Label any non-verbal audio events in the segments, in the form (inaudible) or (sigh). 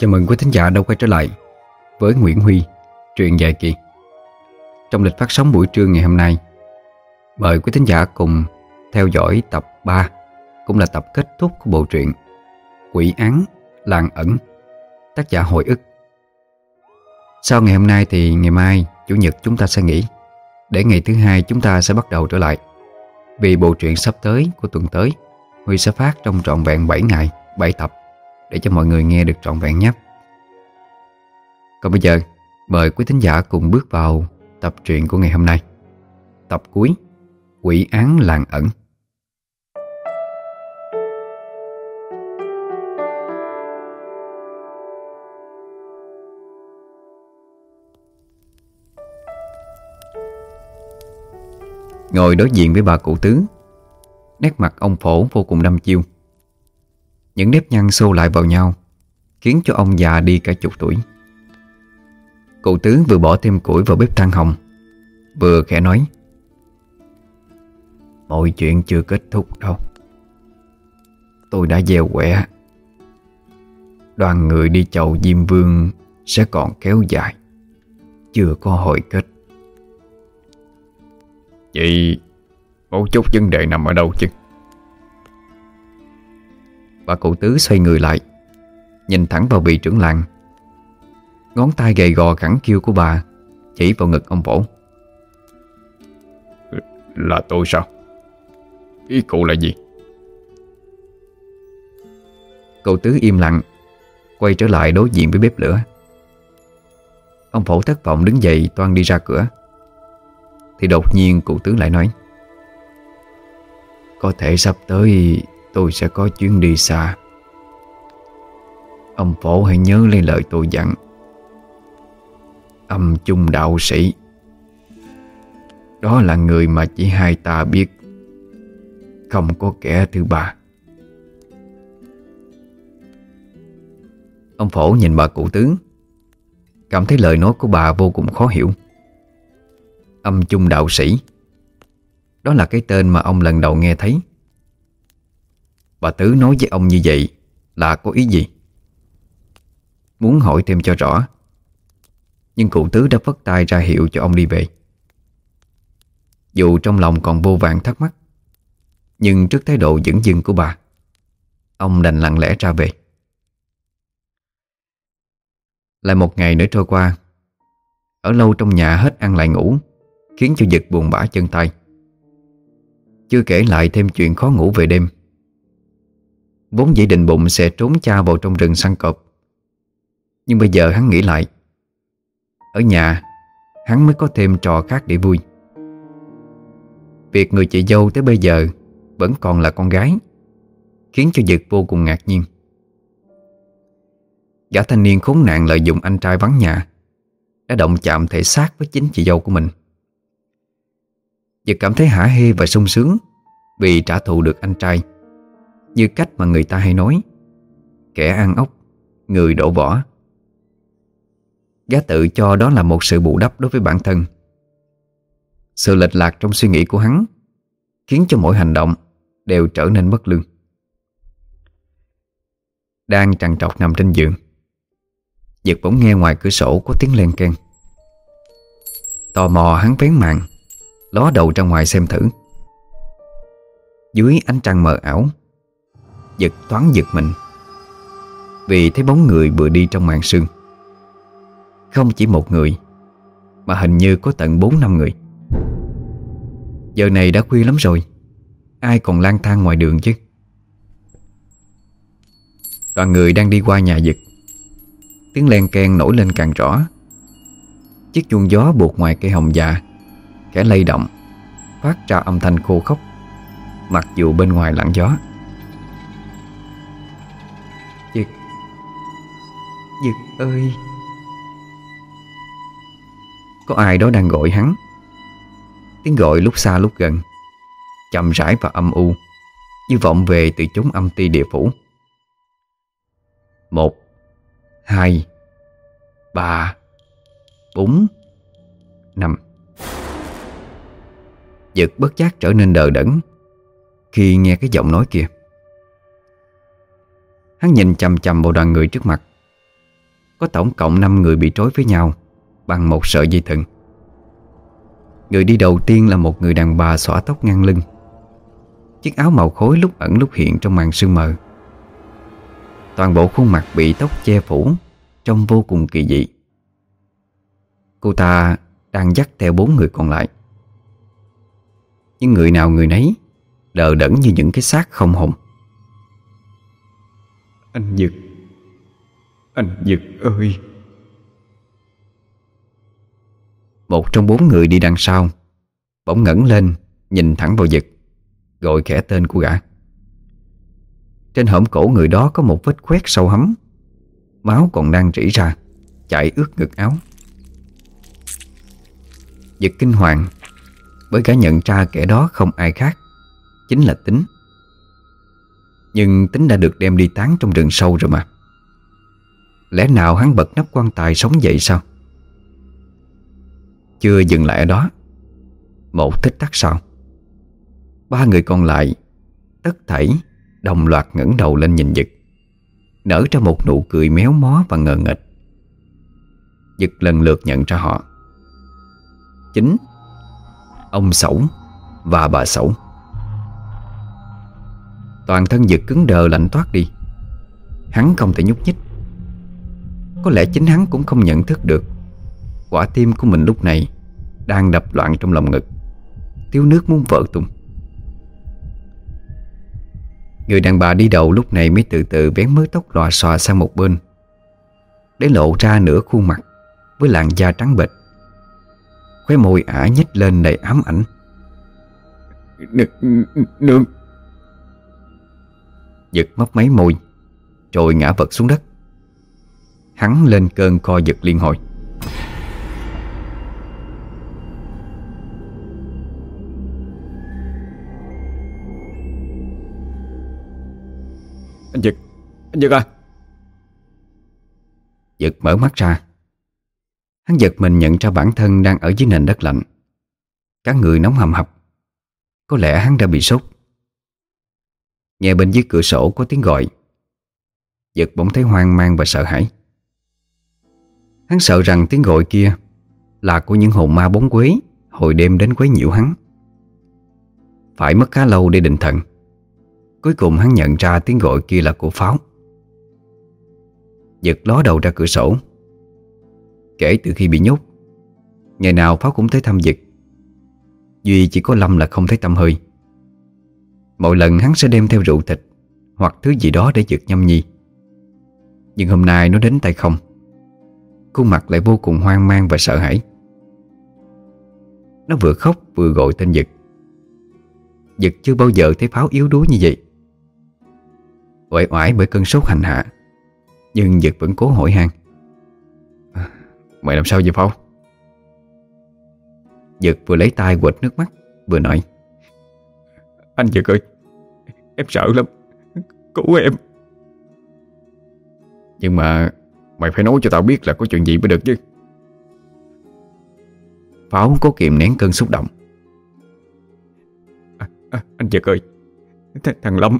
Chào mừng quý thính giả đã quay trở lại với Nguyễn Huy, truyện dài kỳ. Trong lịch phát sóng buổi trưa ngày hôm nay, mời quý thính giả cùng theo dõi tập 3, cũng là tập kết thúc của bộ truyện Quỷ án làng ẩn, tác giả hồi ức. Sau ngày hôm nay thì ngày mai, Chủ nhật chúng ta sẽ nghỉ, để ngày thứ hai chúng ta sẽ bắt đầu trở lại. Vì bộ truyện sắp tới của tuần tới, Huy sẽ phát trong trọn vẹn 7 ngày, 7 tập để cho mọi người nghe được trọn vẹn nhé. Còn bây giờ, mời quý thính giả cùng bước vào tập truyện của ngày hôm nay. Tập cuối, Quỷ án làng ẩn. Ngồi đối diện với bà cụ tứ Nét mặt ông phổ vô cùng đăm chiêu những nếp nhăn xô lại vào nhau, Khiến cho ông già đi cả chục tuổi. Cụ tướng vừa bỏ thêm củi vào bếp than hồng, Vừa khẽ nói, Mọi chuyện chưa kết thúc đâu. Tôi đã gieo quẻ. Đoàn người đi chầu Diêm Vương Sẽ còn kéo dài, Chưa có hồi kết. Vậy Một chút vấn đề nằm ở đâu chứ? Bà cụ tứ xoay người lại Nhìn thẳng vào vị trưởng làng. Ngón tay gầy gò khẳng kêu của bà Chỉ vào ngực ông Vỗ Là tôi sao? Ý cụ là gì? Cậu tứ im lặng Quay trở lại đối diện với bếp lửa. Ông phổ thất vọng đứng dậy toan đi ra cửa. Thì đột nhiên cụ tứ lại nói Có thể sắp tới Tôi sẽ có chuyến đi xa. Ông phổ hãy nhớ lấy lời tôi dặn. Âm chung đạo sĩ. Đó là người mà chỉ hai ta biết. Không có kẻ thứ ba. Ông phổ nhìn bà cụ tướng. Cảm thấy lời nói của bà vô cùng khó hiểu. Âm chung đạo sĩ. Đó là cái tên mà ông lần đầu nghe thấy. Bà Tứ nói với ông như vậy là có ý gì? Muốn hỏi thêm cho rõ. Nhưng cụ Tứ đã phất tay ra hiệu cho ông đi về. Dù trong lòng còn vô vàng thắc mắc, Nhưng trước thái độ dững dưng của bà, Ông đành lặng lẽ ra về. Lại một ngày nữa trôi qua, Ở lâu trong nhà hết ăn lại ngủ, Khiến cho giật buồn bã chân tay. Chưa kể lại thêm chuyện khó ngủ về đêm Vốn dĩ định bụng sẽ trốn cha vào trong rừng săn cọp. Nhưng bây giờ hắn nghĩ lại, Ở nhà, Hắn mới có thêm trò khác để vui. Việc người chị dâu tới bây giờ Vẫn còn là con gái, Khiến cho Dực vô cùng ngạc nhiên. Gã thanh niên khốn nạn lợi dụng anh trai vắng nhà, Đã động chạm thể xác với chính chị dâu của mình. Dực cảm thấy hả hê và sung sướng Vì trả thù được anh trai như cách mà người ta hay nói. Kẻ ăn ốc, Người đổ vỏ. Gá tự cho đó là một sự bù đắp đối với bản thân. Sự lệch lạc trong suy nghĩ của hắn Khiến cho mỗi hành động Đều trở nên bất lương. Đang trằn trọc nằm trên giường Giật bỗng nghe ngoài cửa sổ có tiếng len keng. Tò mò hắn vén màn, Ló đầu ra ngoài xem thử. Dưới ánh trăng mờ ảo Giật toán giật mình. Vì thấy bóng người vừa đi trong màn sương. Không chỉ một người, Mà hình như có tận 4 năm người. Giờ này đã khuya lắm rồi, Ai còn lang thang ngoài đường chứ? Đoàn người đang đi qua nhà giật. Tiếng len keng nổi lên càng rõ. Chiếc chuông gió buộc ngoài cây hồng già Kẻ lay động, Phát ra âm thanh khô khốc, Mặc dù bên ngoài lặng gió. Ơi. Có ai đó đang gọi hắn? Tiếng gọi lúc xa lúc gần, Chậm rãi và âm u, Như vọng về từ chốn âm ti địa phủ. Một, Hai, Ba, Bốn, Năm. Dực bất giác trở nên đờ đẫn Khi nghe cái giọng nói kia. Hắn nhìn chầm chầm vào đoàn người trước mặt. Có tổng cộng 5 người bị trói với nhau, Bằng một sợi dây thừng. Người đi đầu tiên là một người đàn bà xõa tóc ngang lưng. Chiếc áo màu khối lúc ẩn lúc hiện trong màn sương mờ. Toàn bộ khuôn mặt bị tóc che phủ, Trông vô cùng kỳ dị. Cô ta đang dắt theo bốn người còn lại. Nhưng người nào người nấy Đờ đẫn như những cái xác không hồn Anh Dực anh Dực ơi. Một trong bốn người đi đằng sau, Bỗng ngẩng lên, Nhìn thẳng vào Dực Gọi khẽ tên của gã. Trên hõm cổ người đó có một vết khoét sâu hấm Máu còn đang rỉ ra, Chảy ướt ngực áo. Dực kinh hoàng Bởi cả nhận ra kẻ đó không ai khác, Chính là tính. Nhưng tính đã được đem đi tán trong rừng sâu rồi mà. Lẽ nào hắn bật nắp quan tài sống dậy sao? Chưa dừng lại ở đó. Một thích tắc sau Ba người còn lại, Tất thảy, Đồng loạt ngẩng đầu lên nhìn Dực Nở ra một nụ cười méo mó và ngờ nghịch Dực lần lượt nhận ra họ. Chính, Ông Sẩu Và bà Sẩu. Toàn thân Dực cứng đờ lạnh toát đi. Hắn không thể nhúc nhích. Có lẽ chính hắn cũng không nhận thức được. Quả tim của mình lúc này Đang đập loạn trong lòng ngực. Thiếu nước muốn vỡ tung. Người đàn bà đi đầu lúc này mới từ từ vén mớ tóc lòa xòa sang một bên Để lộ ra nửa khuôn mặt Với làn da trắng bệch. Khóe môi ả nhếch lên đầy ám ảnh. Nương. Giật mấp máy môi Rồi ngã vật xuống đất Hắn lên cơn co giật liên hồi. Anh Dực Anh Dực à? Giật mở mắt ra. Hắn giật mình nhận ra bản thân đang ở dưới nền đất lạnh. Các người nóng hầm hập. Có lẽ hắn đã bị sốt. Nghe bên dưới cửa sổ có tiếng gọi. Giật bỗng thấy hoang mang và sợ hãi Hắn sợ rằng tiếng gọi kia Là của những hồn ma bóng quế Hồi đêm đến quấy nhiễu hắn. Phải mất khá lâu để định thần. Cuối cùng hắn nhận ra tiếng gọi kia là của pháo. Giật ló đầu ra cửa sổ. Kể từ khi bị nhốt, Ngày nào Pháo cũng tới thăm Giật. Duy chỉ có Lâm là không thấy tâm hơi. Mỗi lần hắn sẽ đem theo rượu thịt Hoặc thứ gì đó để Giật nhâm nhi. Nhưng hôm nay nó đến tay không. Khuôn mặt lại vô cùng hoang mang và sợ hãi. Nó vừa khóc vừa gọi tên Giật Giật chưa bao giờ thấy Pháo yếu đuối như vậy. Uể oải bởi cơn sốt hành hạ Nhưng Giật vẫn cố hỏi han. Mày làm sao vậy Pháo Giật vừa lấy tay quệt nước mắt Vừa nói. Anh Dực ơi Em sợ lắm. Cứu em. Nhưng mà Mày phải nói cho tao biết là có chuyện gì mới được chứ. Pháo cố kiềm nén cơn xúc động. À, à, Anh Dực ơi Th Thằng Lâm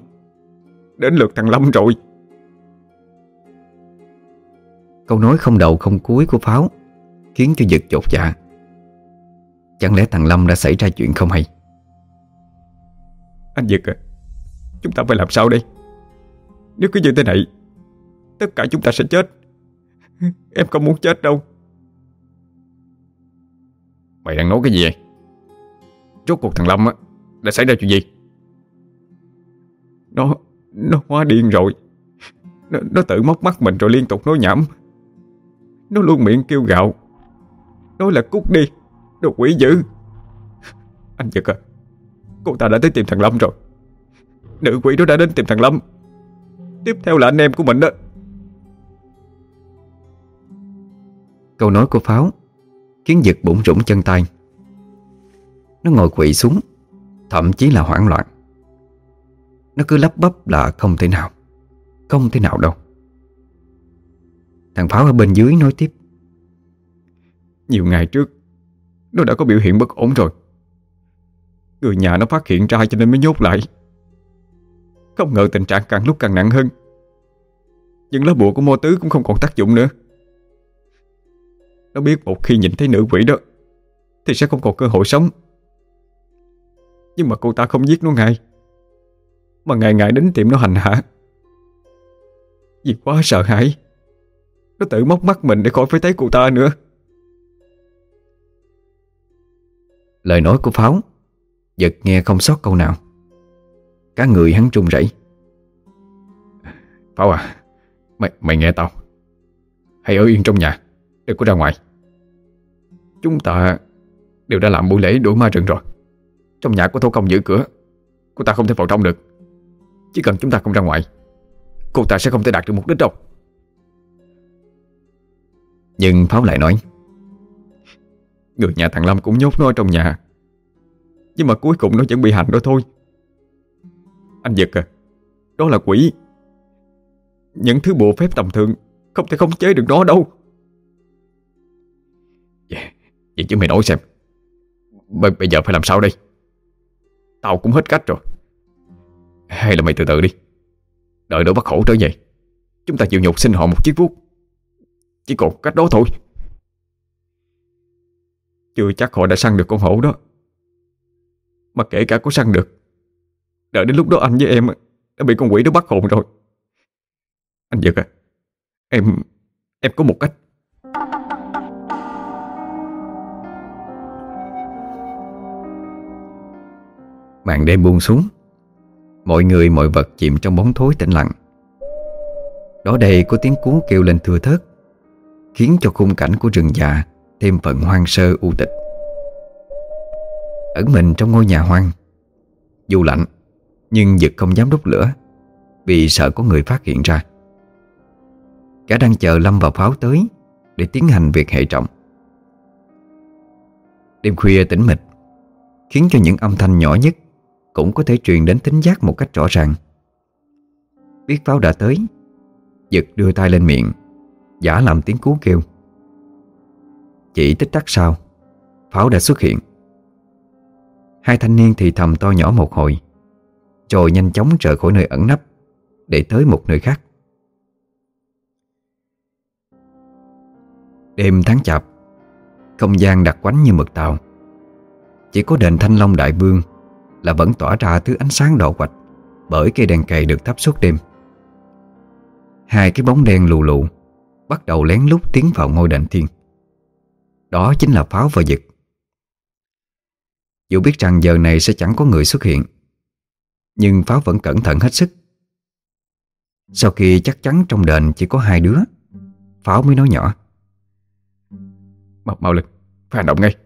Đến lượt thằng Lâm rồi. Câu nói không đầu không cuối của Pháo Khiến cho Giật chột dạ. Chẳng lẽ thằng Lâm đã xảy ra chuyện không hay? Anh Dực à Chúng ta phải làm sao đây? Nếu cứ như thế này Tất cả chúng ta sẽ chết. Em không muốn chết đâu. Mày đang nói cái gì vậy? Rốt cuộc thằng Lâm á Đã xảy ra chuyện gì? Nó Nó hóa điên rồi. Nó, nó tự móc mắt mình rồi liên tục nói nhảm. Nó luôn miệng kêu gạo Nói là cút đi Đồ quỷ dữ. Anh Dực à Cô ta đã tới tìm thằng Lâm rồi. Nữ quỷ đó đã đến tìm thằng Lâm. Tiếp theo là anh em của mình đó Câu nói của Pháo Khiến giật bụng rủng chân tay. Nó ngồi quỵ xuống, Thậm chí là hoảng loạn. Nó cứ lắp bắp là không thể nào, Không thể nào đâu. Thằng Pháo ở bên dưới nói tiếp. Nhiều ngày trước, Nó đã có biểu hiện bất ổn rồi. Người nhà nó phát hiện ra cho nên mới nhốt lại. Không ngờ tình trạng càng lúc càng nặng hơn. Những lá bùa của mô tứ cũng không còn tác dụng nữa. Nó biết một khi nhìn thấy nữ quỷ đó Thì sẽ không còn cơ hội sống. Nhưng mà cô ta không giết nó ngay Mà ngày ngày đến tiệm nó hành hạ. Vì quá sợ hãi Nó tự móc mắt mình để khỏi phải thấy cô ta nữa. Lời nói của Pháo Giật nghe không sót câu nào. Cả người hắn trung rẩy. Pháo à Mày, mày nghe tao. Hãy ở yên trong nhà Đừng có ra ngoài Chúng ta đều đã làm buổi lễ đuổi ma rừng rồi. Trong nhà có thổ công giữ cửa, Cô ta không thể vào trong được. Chỉ cần chúng ta không ra ngoài, Cô ta sẽ không thể đạt được mục đích đâu. Nhưng Pháo lại nói, Người nhà thằng Lâm cũng nhốt nó ở trong nhà, Nhưng mà cuối cùng nó vẫn bị hành đó thôi. Anh Giật à Đó là quỷ. Những thứ bộ phép tầm thường Không thể khống chế được nó đâu. Vậy chứ mày nói xem. B Bây giờ phải làm sao đây? Tao cũng hết cách rồi. Hay là mày từ từ đi. Đợi đỡ bắt khổ trở về. Chúng ta chịu nhục xin họ một chiếc vuốt. Chỉ còn cách đó thôi. Chưa chắc họ đã săn được con hổ đó. Mà kể cả có săn được, Đợi đến lúc đó anh với em Đã bị con quỷ đó bắt hồn rồi. Anh Dực à Em Em có một cách. Màn đêm buông xuống. Mọi người, mọi vật chìm trong bóng thối tĩnh lặng. Đó đây có tiếng cú kêu lên thưa thớt, Khiến cho khung cảnh của rừng già Thêm phần hoang sơ u tịch. Ẩn mình trong ngôi nhà hoang, Dù lạnh, Nhưng Dực không dám đốt lửa, Vì sợ có người phát hiện ra. Cả đang chờ Lâm vào Pháo tới Để tiến hành việc hệ trọng. Đêm khuya tĩnh mịch, Khiến cho những âm thanh nhỏ nhất cũng có thể truyền đến tính giác một cách rõ ràng. Biết Pháo đã tới giật đưa tay lên miệng, Giả làm tiếng cú kêu. Chỉ tích tắc sau, Pháo đã xuất hiện. Hai thanh niên thì thầm to nhỏ một hồi, Rồi nhanh chóng rời khỏi nơi ẩn nấp Để tới một nơi khác. Đêm tháng chạp, Không gian đặc quánh như mực tàu. Chỉ có đền Thanh Long Đại Vương là vẫn tỏa ra thứ ánh sáng đỏ quạch Bởi cây đèn cày được thắp suốt đêm. Hai cái bóng đen lù lù Bắt đầu lén lút tiến vào ngôi đền thiên đó chính là Pháo và Dực Dù biết rằng giờ này sẽ chẳng có người xuất hiện Nhưng Pháo vẫn cẩn thận hết sức. Sau khi chắc chắn trong đền chỉ có hai đứa Pháo mới nói nhỏ. Mau, mau lực, phải hành động ngay.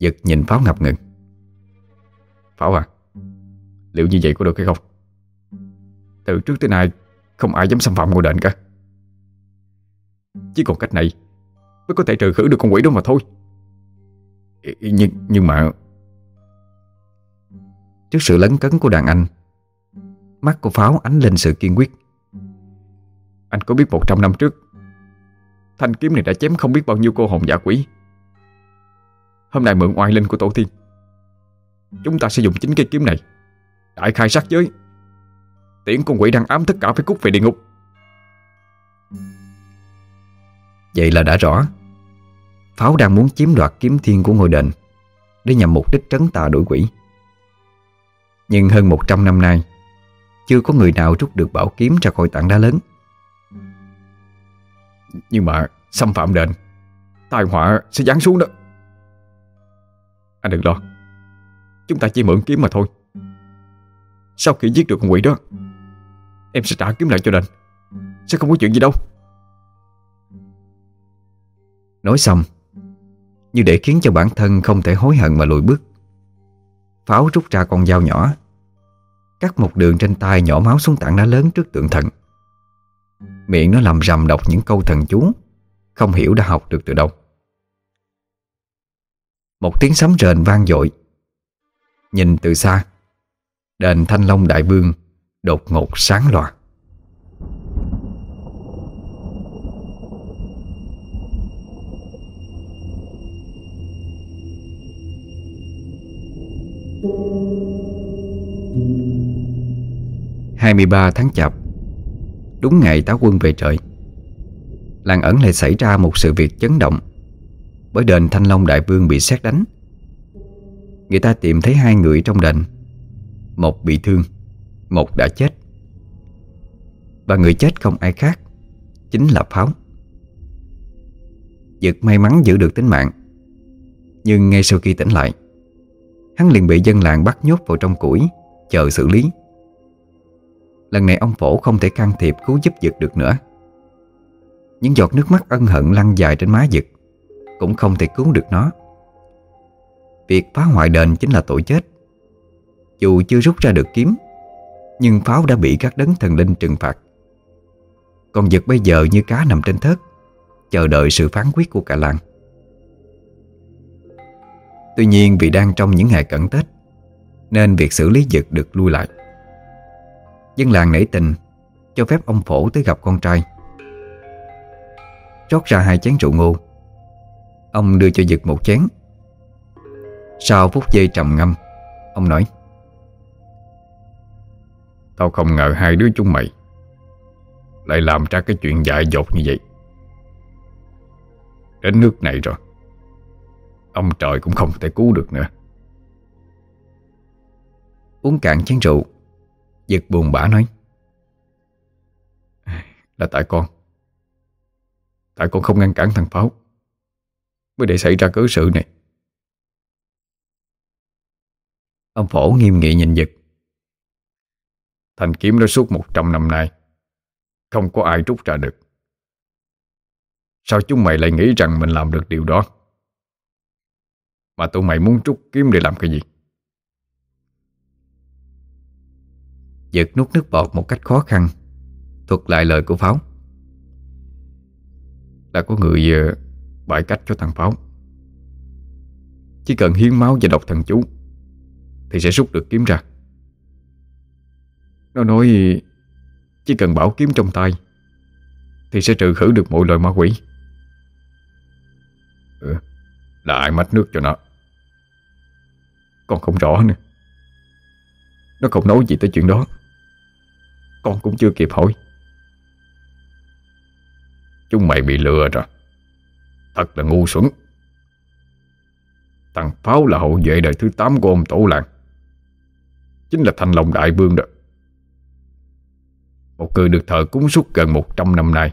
Dực nhìn Pháo ngập ngừng Pháo à Liệu như vậy có được hay không? Từ trước tới nay Không ai dám xâm phạm ngôi đền cả. Chỉ còn cách này Mới có thể trừ khử được con quỷ đó mà thôi. Nhưng, nhưng mà Trước sự lấn cấn của đàn anh Mắt của Pháo ánh lên sự kiên quyết. Anh có biết 100 năm trước Thanh kiếm này đã chém không biết bao nhiêu cô hồn giả quỷ. Hôm nay mượn oai linh của tổ tiên Chúng ta sẽ dùng chính cây kiếm này. Đại khai sát giới. Tiễn con quỷ đang ám tất cả phải cút về địa ngục. Vậy là đã rõ. Pháo đang muốn chiếm đoạt kiếm thiên của ngôi đền Để nhằm mục đích trấn tà đuổi quỷ. Nhưng hơn 100 năm nay, Chưa có người nào rút được bảo kiếm ra khỏi tảng đá lớn. Nhưng mà xâm phạm đền, Tai họa sẽ giáng xuống đó. Anh đừng lo. Chúng ta chỉ mượn kiếm mà thôi. Sau khi giết được con quỷ đó, Em sẽ trả kiếm lại cho đành Sẽ không có chuyện gì đâu. Nói xong, như để khiến cho bản thân không thể hối hận mà lùi bước, Pháo rút ra con dao nhỏ, Cắt một đường trên tay nhỏ máu xuống tảng đá lớn trước tượng thần. Miệng nó làm rầm đọc những câu thần chú, Không hiểu đã học được từ đâu. Một tiếng sấm rền vang dội Nhìn từ xa, Đền Thanh Long Đại Vương Đột ngột sáng loạt 23 tháng chạp, Đúng ngày táo quân về trời, Làng ẩn lại xảy ra một sự việc chấn động Bởi đền Thanh Long Đại Vương bị xét đánh. Người ta tìm thấy hai người trong đền. Một bị thương, Một đã chết. Và người chết không ai khác, Chính là Pháo. Dực may mắn giữ được tính mạng, Nhưng ngay sau khi tỉnh lại, Hắn liền bị dân làng bắt nhốt vào trong củi, Chờ xử lý. Lần này ông phổ không thể can thiệp cứu giúp Dực được nữa. Những giọt nước mắt ân hận lăn dài trên má Dực Cũng không thể cứu được nó. Việc phá hoại đền chính là tội chết. Dù chưa rút ra được kiếm, Nhưng pháo đã bị các đấng thần linh trừng phạt. Còn Dực bây giờ như cá nằm trên thớt, Chờ đợi sự phán quyết của cả làng. Tuy nhiên vì đang trong những ngày cận Tết, Nên việc xử lý Dực được lui lại. Dân làng nảy tình, Cho phép ông phổ tới gặp con trai. Rót ra hai chén rượu ngô. Ông đưa cho Dực một chén. Sau phút giây trầm ngâm, Ông nói, Tao không ngờ hai đứa chúng mày Lại làm ra cái chuyện dại dột như vậy. Đến nước này rồi, Ông trời cũng không thể cứu được nữa. Uống cạn chén rượu, Giật buồn bã nói, Là tại con. Tại con không ngăn cản thằng Pháo. Mới để xảy ra cớ sự này. Ông phổ nghiêm nghị nhìn Dực Thành kiếm đó suốt một trăm năm nay Không có ai rút ra được. Sao chúng mày lại nghĩ rằng mình làm được điều đó? Mà tụi mày muốn rút kiếm để làm cái gì? Giật nuốt nước bọt một cách khó khăn Thuật lại lời của Pháo. Là có người uh, bại cách cho thằng Pháo. Chỉ cần hiến máu và đọc thần chú thì sẽ rút được kiếm ra. Nó nói, Chỉ cần bảo kiếm trong tay Thì sẽ trừ khử được mọi loại ma quỷ. Ừ Là ai mách nước cho nó? Con không rõ nữa. Nó không nói gì tới chuyện đó. Con cũng chưa kịp hỏi. Chúng mày bị lừa rồi. Thật là ngu xuẩn. Thằng Pháo là hậu vệ đời thứ 8 của ông Tổ Làng. Chính là Thanh Long Đại Vương đó. Một người được thờ cúng suốt gần 100 năm nay.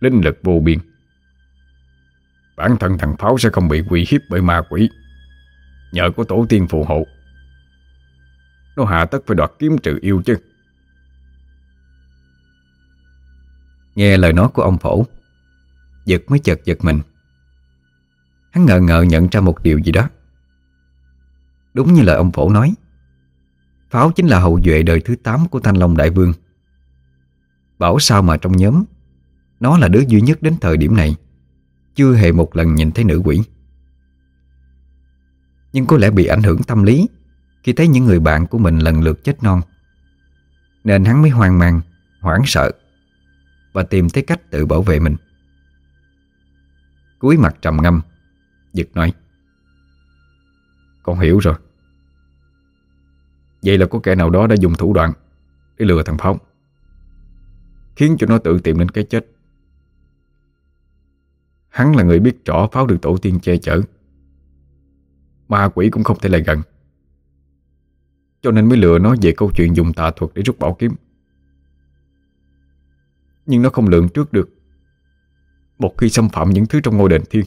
Linh lực vô biên. Bản thân thằng Pháo sẽ không bị quỷ hiếp bởi ma quỷ. Nhờ có tổ tiên phù hộ. Nó hạ tất phải đoạt kiếm trừ yêu chứ. Nghe lời nói của ông phổ, Giật mới chợt giật mình. Hắn ngờ ngờ nhận ra một điều gì đó. Đúng như lời ông phổ nói Pháo chính là hậu duệ đời thứ 8 của Thanh Long Đại Vương. Bảo sao mà trong nhóm, Nó là đứa duy nhất đến thời điểm này, Chưa hề một lần nhìn thấy nữ quỷ. Nhưng có lẽ bị ảnh hưởng tâm lý Khi thấy những người bạn của mình lần lượt chết non, Nên hắn mới hoang mang, Hoảng sợ và tìm thấy cách tự bảo vệ mình. Cúi mặt trầm ngâm, Giật nói, Con hiểu rồi. Vậy là có kẻ nào đó đã dùng thủ đoạn Để lừa thằng Phong. Khiến cho nó tự tìm đến cái chết. Hắn là người biết rõ pháo được tổ tiên che chở. Ma quỷ cũng không thể lại gần. Cho nên mới lừa nó về câu chuyện dùng tà thuật để rút bảo kiếm. Nhưng nó không lượng trước được Một khi xâm phạm những thứ trong ngôi đền thiên.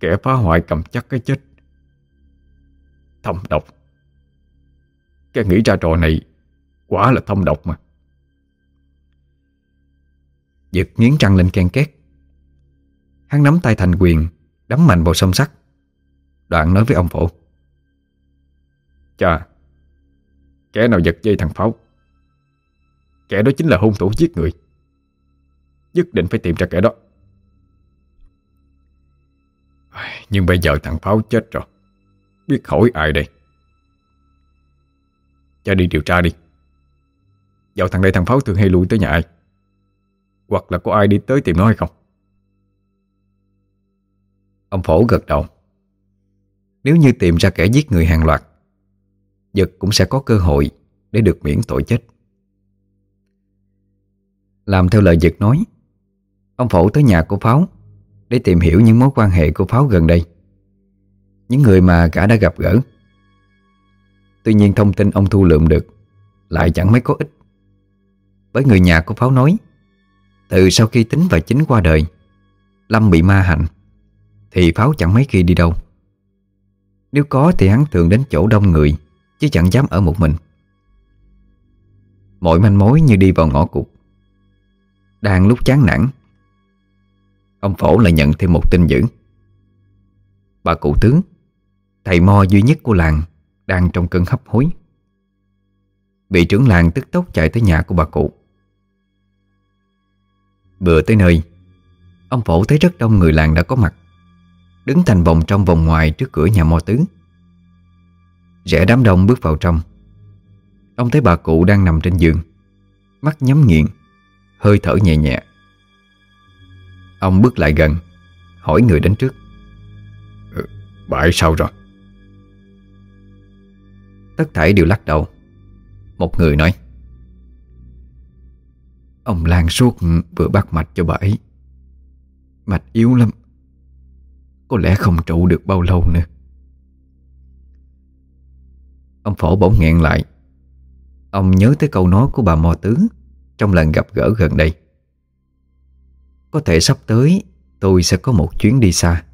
Kẻ phá hoại cầm chắc cái chết. Thâm độc cái nghĩ ra trò này Quả là thâm độc mà. Giật nghiến răng lên ken két. Hắn nắm tay thành quyền, Đấm mạnh vào sông sắt. Đoạn nói với ông phổ. Chà Kẻ nào giật dây thằng Pháo? Kẻ đó chính là hung thủ giết người. Nhất định phải tìm ra kẻ đó. Nhưng bây giờ thằng Pháo chết rồi. Biết hỏi ai đây? Cha đi điều tra đi. Dạo thằng đây thằng Pháo thường hay lui tới nhà ai? Hoặc là có ai đi tới tìm nó hay không? Ông Phổ gật đầu. Nếu như tìm ra kẻ giết người hàng loạt Giật cũng sẽ có cơ hội Để được miễn tội chết. Làm theo lời Giật nói, Ông Phổ tới nhà của Pháo Để tìm hiểu những mối quan hệ của Pháo gần đây. Những người mà cả đã gặp gỡ. Tuy nhiên thông tin ông thu lượm được Lại chẳng mấy có ích. Bởi người nhà của Pháo nói, Từ sau khi tính và chính qua đời, Lâm bị ma hành Thì Pháo chẳng mấy khi đi đâu. Nếu có thì hắn thường đến chỗ đông người, Chứ chẳng dám ở một mình. Mọi manh mối như đi vào ngõ cụt. Đang lúc chán nản, Ông Phổ lại nhận thêm một tin dữ. Bà cụ tướng, Thầy mo duy nhất của làng đang trong cơn hấp hối. Vị trưởng làng tức tốc chạy tới nhà của bà cụ. Vừa tới nơi, Ông Phổ thấy rất đông người làng đã có mặt, Đứng thành vòng trong vòng ngoài trước cửa nhà mò tứ. Rẽ đám đông bước vào trong. Ông thấy bà cụ đang nằm trên giường, Mắt nhắm nghiện Hơi thở nhẹ nhẹ. Ông bước lại gần, Hỏi người đến trước. Ờ, bà ấy sao rồi? Tất thảy đều lắc đầu. Một người nói, Ông Lan suốt vừa bắt mạch cho bà ấy. Mạch yếu lắm. Có lẽ không trụ được bao lâu nữa. Ông phổ bỗng nghẹn lại. Ông nhớ tới câu nói của bà Mò Tứ Trong lần gặp gỡ gần đây. Có thể sắp tới, Tôi sẽ có một chuyến đi xa.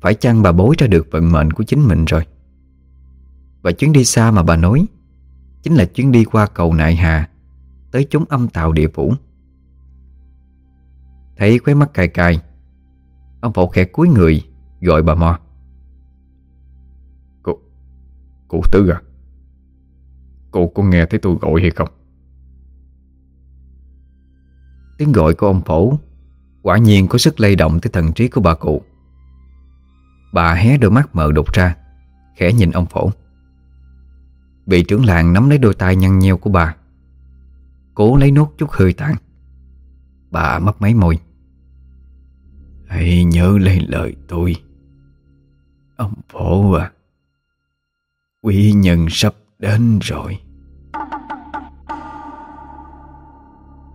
Phải chăng bà bối ra được vận mệnh của chính mình rồi? Và chuyến đi xa mà bà nói Chính là chuyến đi qua cầu Nại Hà Tới chốn âm tạo địa phủ. Thấy khóe mắt cài cài Ông phổ khẽ cúi người Gọi bà Mo. Cô Cô Tư à Cô có nghe thấy tôi gọi hay không? Tiếng gọi của ông phổ Quả nhiên có sức lay động tới thần trí của bà cụ. Bà hé đôi mắt mờ đục ra Khẽ nhìn ông phổ Vị trưởng làng nắm lấy đôi tay nhăn nheo của bà. Cố lấy nốt chút hơi tàn. Bà mấp máy môi. Hãy nhớ lấy lời tôi. Ông phổ à Quý nhân sắp đến rồi.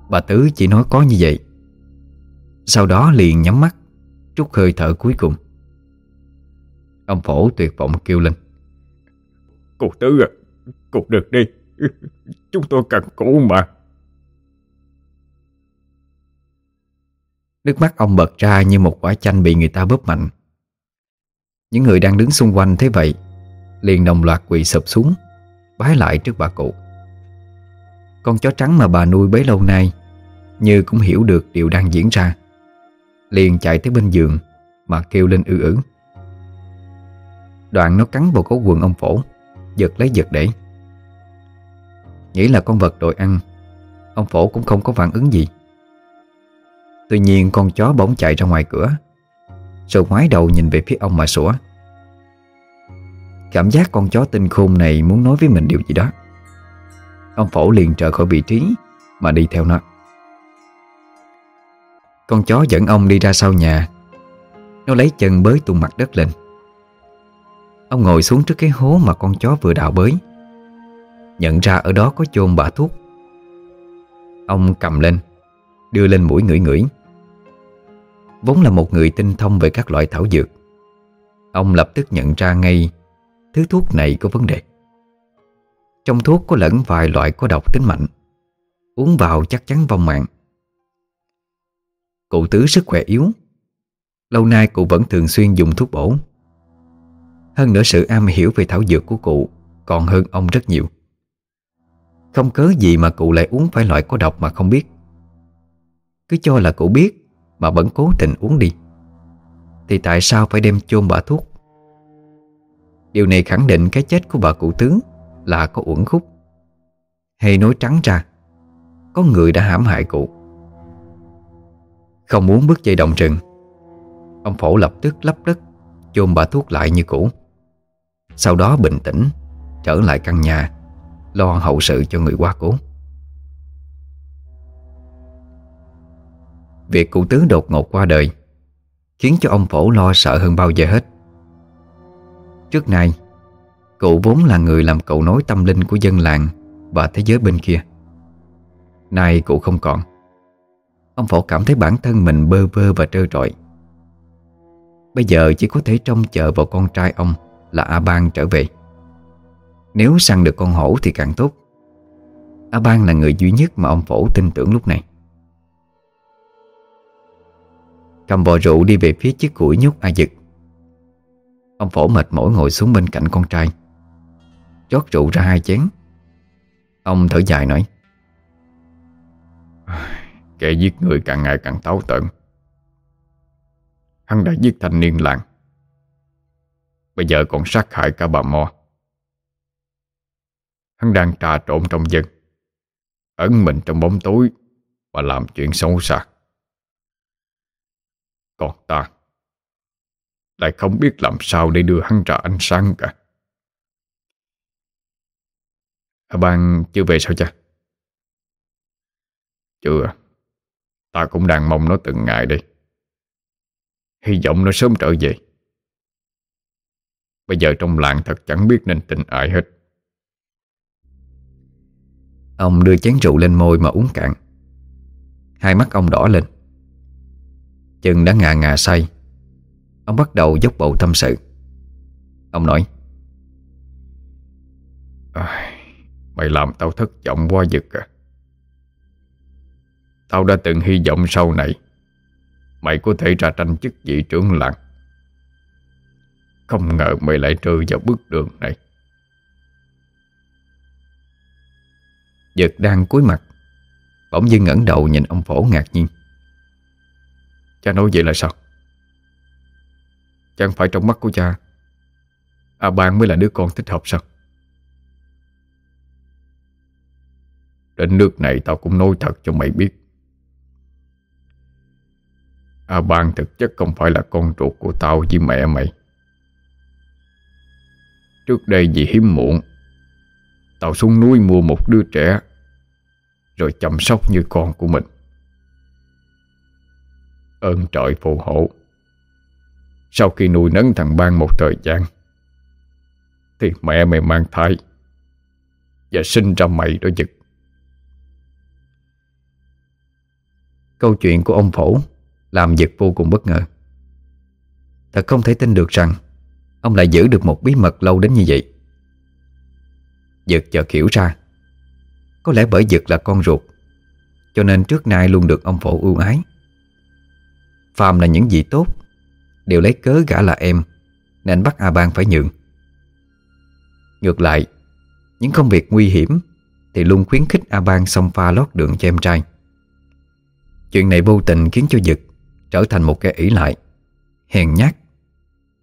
Bà Tứ chỉ nói có như vậy. Sau đó liền nhắm mắt Trút hơi thở cuối cùng. Ông phổ tuyệt vọng kêu lên. Cô Tứ à Cục được đi. (laughs) Chúng tôi cần cũ mà. Nước mắt ông bật ra như một quả chanh bị người ta bóp mạnh. Những người đang đứng xung quanh thấy vậy, Liền đồng loạt quỳ sụp xuống, Bái lại trước bà cụ. Con chó trắng mà bà nuôi bấy lâu nay, Như cũng hiểu được điều đang diễn ra, Liền chạy tới bên giường Mà kêu lên ư ử. Đoạn nó cắn vào cố quần ông phổ, Giật lấy giật để. Nghĩ là con vật đòi ăn. Ông phổ cũng không có phản ứng gì. Tuy nhiên con chó bỗng chạy ra ngoài cửa. Rồi ngoái đầu nhìn về phía ông mà sủa. Cảm giác con chó tinh khôn này muốn nói với mình điều gì đó. Ông phổ liền trở khỏi vị trí Mà đi theo nó. Con chó dẫn ông đi ra sau nhà. Nó lấy chân bới tung mặt đất lên. Ông ngồi xuống trước cái hố mà con chó vừa đào bới. Nhận ra ở đó có chôn bà thuốc. Ông cầm lên, Đưa lên mũi ngửi ngửi. Vốn là một người tinh thông về các loại thảo dược. Ông lập tức nhận ra ngay Thứ thuốc này có vấn đề. Trong thuốc có lẫn vài loại có độc tính mạnh. Uống vào chắc chắn vong mạng. Cụ tứ sức khỏe yếu. Lâu nay cụ vẫn thường xuyên dùng thuốc bổ. Hơn nữa sự am hiểu về thảo dược của cụ Còn hơn ông rất nhiều. Không cớ gì mà cụ lại uống phải loại có độc mà không biết. Cứ cho là cụ biết, Mà vẫn cố tình uống đi. Thì tại sao phải đem chôn bả thuốc? Điều này khẳng định cái chết của bà cụ tướng Là có uẩn khúc. Hay nói trắng ra, Có người đã hãm hại cụ. Không muốn bước dây động rừng, Ông phổ lập tức lấp đất, chôn bà thuốc lại như cũ. Sau đó bình tĩnh, Trở lại căn nhà. Lo hậu sự cho người quá cố. Việc cụ tứ đột ngột qua đời Khiến cho ông phổ lo sợ hơn bao giờ hết. Trước nay, Cụ vốn là người làm cầu nối tâm linh của dân làng Và thế giới bên kia. Nay cụ không còn. Ông phổ cảm thấy bản thân mình bơ vơ và trơ trọi. Bây giờ chỉ có thể trông chờ vào con trai ông Là A Bang trở về. Nếu săn được con hổ thì càng tốt. A ban là người duy nhất mà ông phổ tin tưởng lúc này. Cầm bò rượu đi về phía chiếc củi nhúc A Dực. Ông phổ mệt mỏi ngồi xuống bên cạnh con trai. Chót rượu ra hai chén. Ông thở dài nói, (sighs) Kẻ giết người càng ngày càng táo tợn. Hắn đã giết thanh niên làng. Bây giờ còn sát hại cả bà Mo. Hắn đang trà trộn trong dân, Ẩn mình trong bóng tối Và làm chuyện xấu xa. Còn ta Lại không biết làm sao để đưa hắn ra ánh sáng cả. À ban chưa về sao cha? Chưa. Ta cũng đang mong nó từng ngày đây. Hy vọng nó sớm trở về. Bây giờ trong làng thật chẳng biết nên tin ai hết. Ông đưa chén rượu lên môi mà uống cạn. Hai mắt ông đỏ lên. Chừng đã ngà ngà say. Ông bắt đầu dốc bầu tâm sự. Ông nói à, Mày làm tao thất vọng quá giật à. Tao đã từng hy vọng sau này Mày có thể ra tranh chức vị trưởng làng. Không ngờ mày lại rơi vào bước đường này. Giật đang cúi mặt. Bỗng dưng ngẩng đầu nhìn ông phổ ngạc nhiên. Cha nói vậy là sao? Chẳng phải trong mắt của cha à, A bang mới là đứa con thích hợp sao? Đến nước này tao cũng nói thật cho mày biết. À, A bang thực chất không phải là con ruột của tao với mẹ mày. Trước đây vì hiếm muộn Tao xuống núi mua một đứa trẻ, Rồi chăm sóc như con của mình. Ơn trời phù hộ. Sau khi nuôi nấng thằng Ban một thời gian, Thì mẹ mày mang thai Và sinh ra mày đó giật Câu chuyện của ông phổ Làm giật vô cùng bất ngờ. Thật không thể tin được rằng Ông lại giữ được một bí mật lâu đến như vậy. Dực chợt hiểu ra. Có lẽ bởi Dực là con ruột, Cho nên trước nay luôn được ông phổ ưu ái. Phàm là những gì tốt, Đều lấy cớ gã là em, Nên bắt A Bang phải nhượng. Ngược lại, Những công việc nguy hiểm Thì luôn khuyến khích A Bang xông pha lót đường cho em trai. Chuyện này vô tình khiến cho Dực Trở thành một kẻ ỷ lại, Hèn nhát,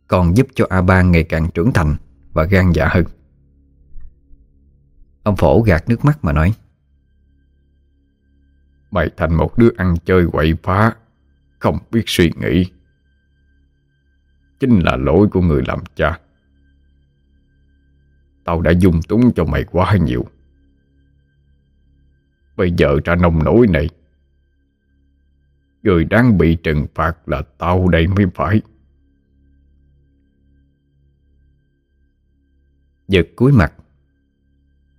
Còn giúp cho A Bang ngày càng trưởng thành Và gan dạ hơn. Ông phổ gạt nước mắt mà nói. Mày thành một đứa ăn chơi quậy phá, Không biết suy nghĩ. Chính là lỗi của người làm cha. Tao đã dung túng cho mày quá nhiều. Bây giờ ra nông nổi này. Người đang bị trừng phạt là tao đây mới phải. Giật cúi mặt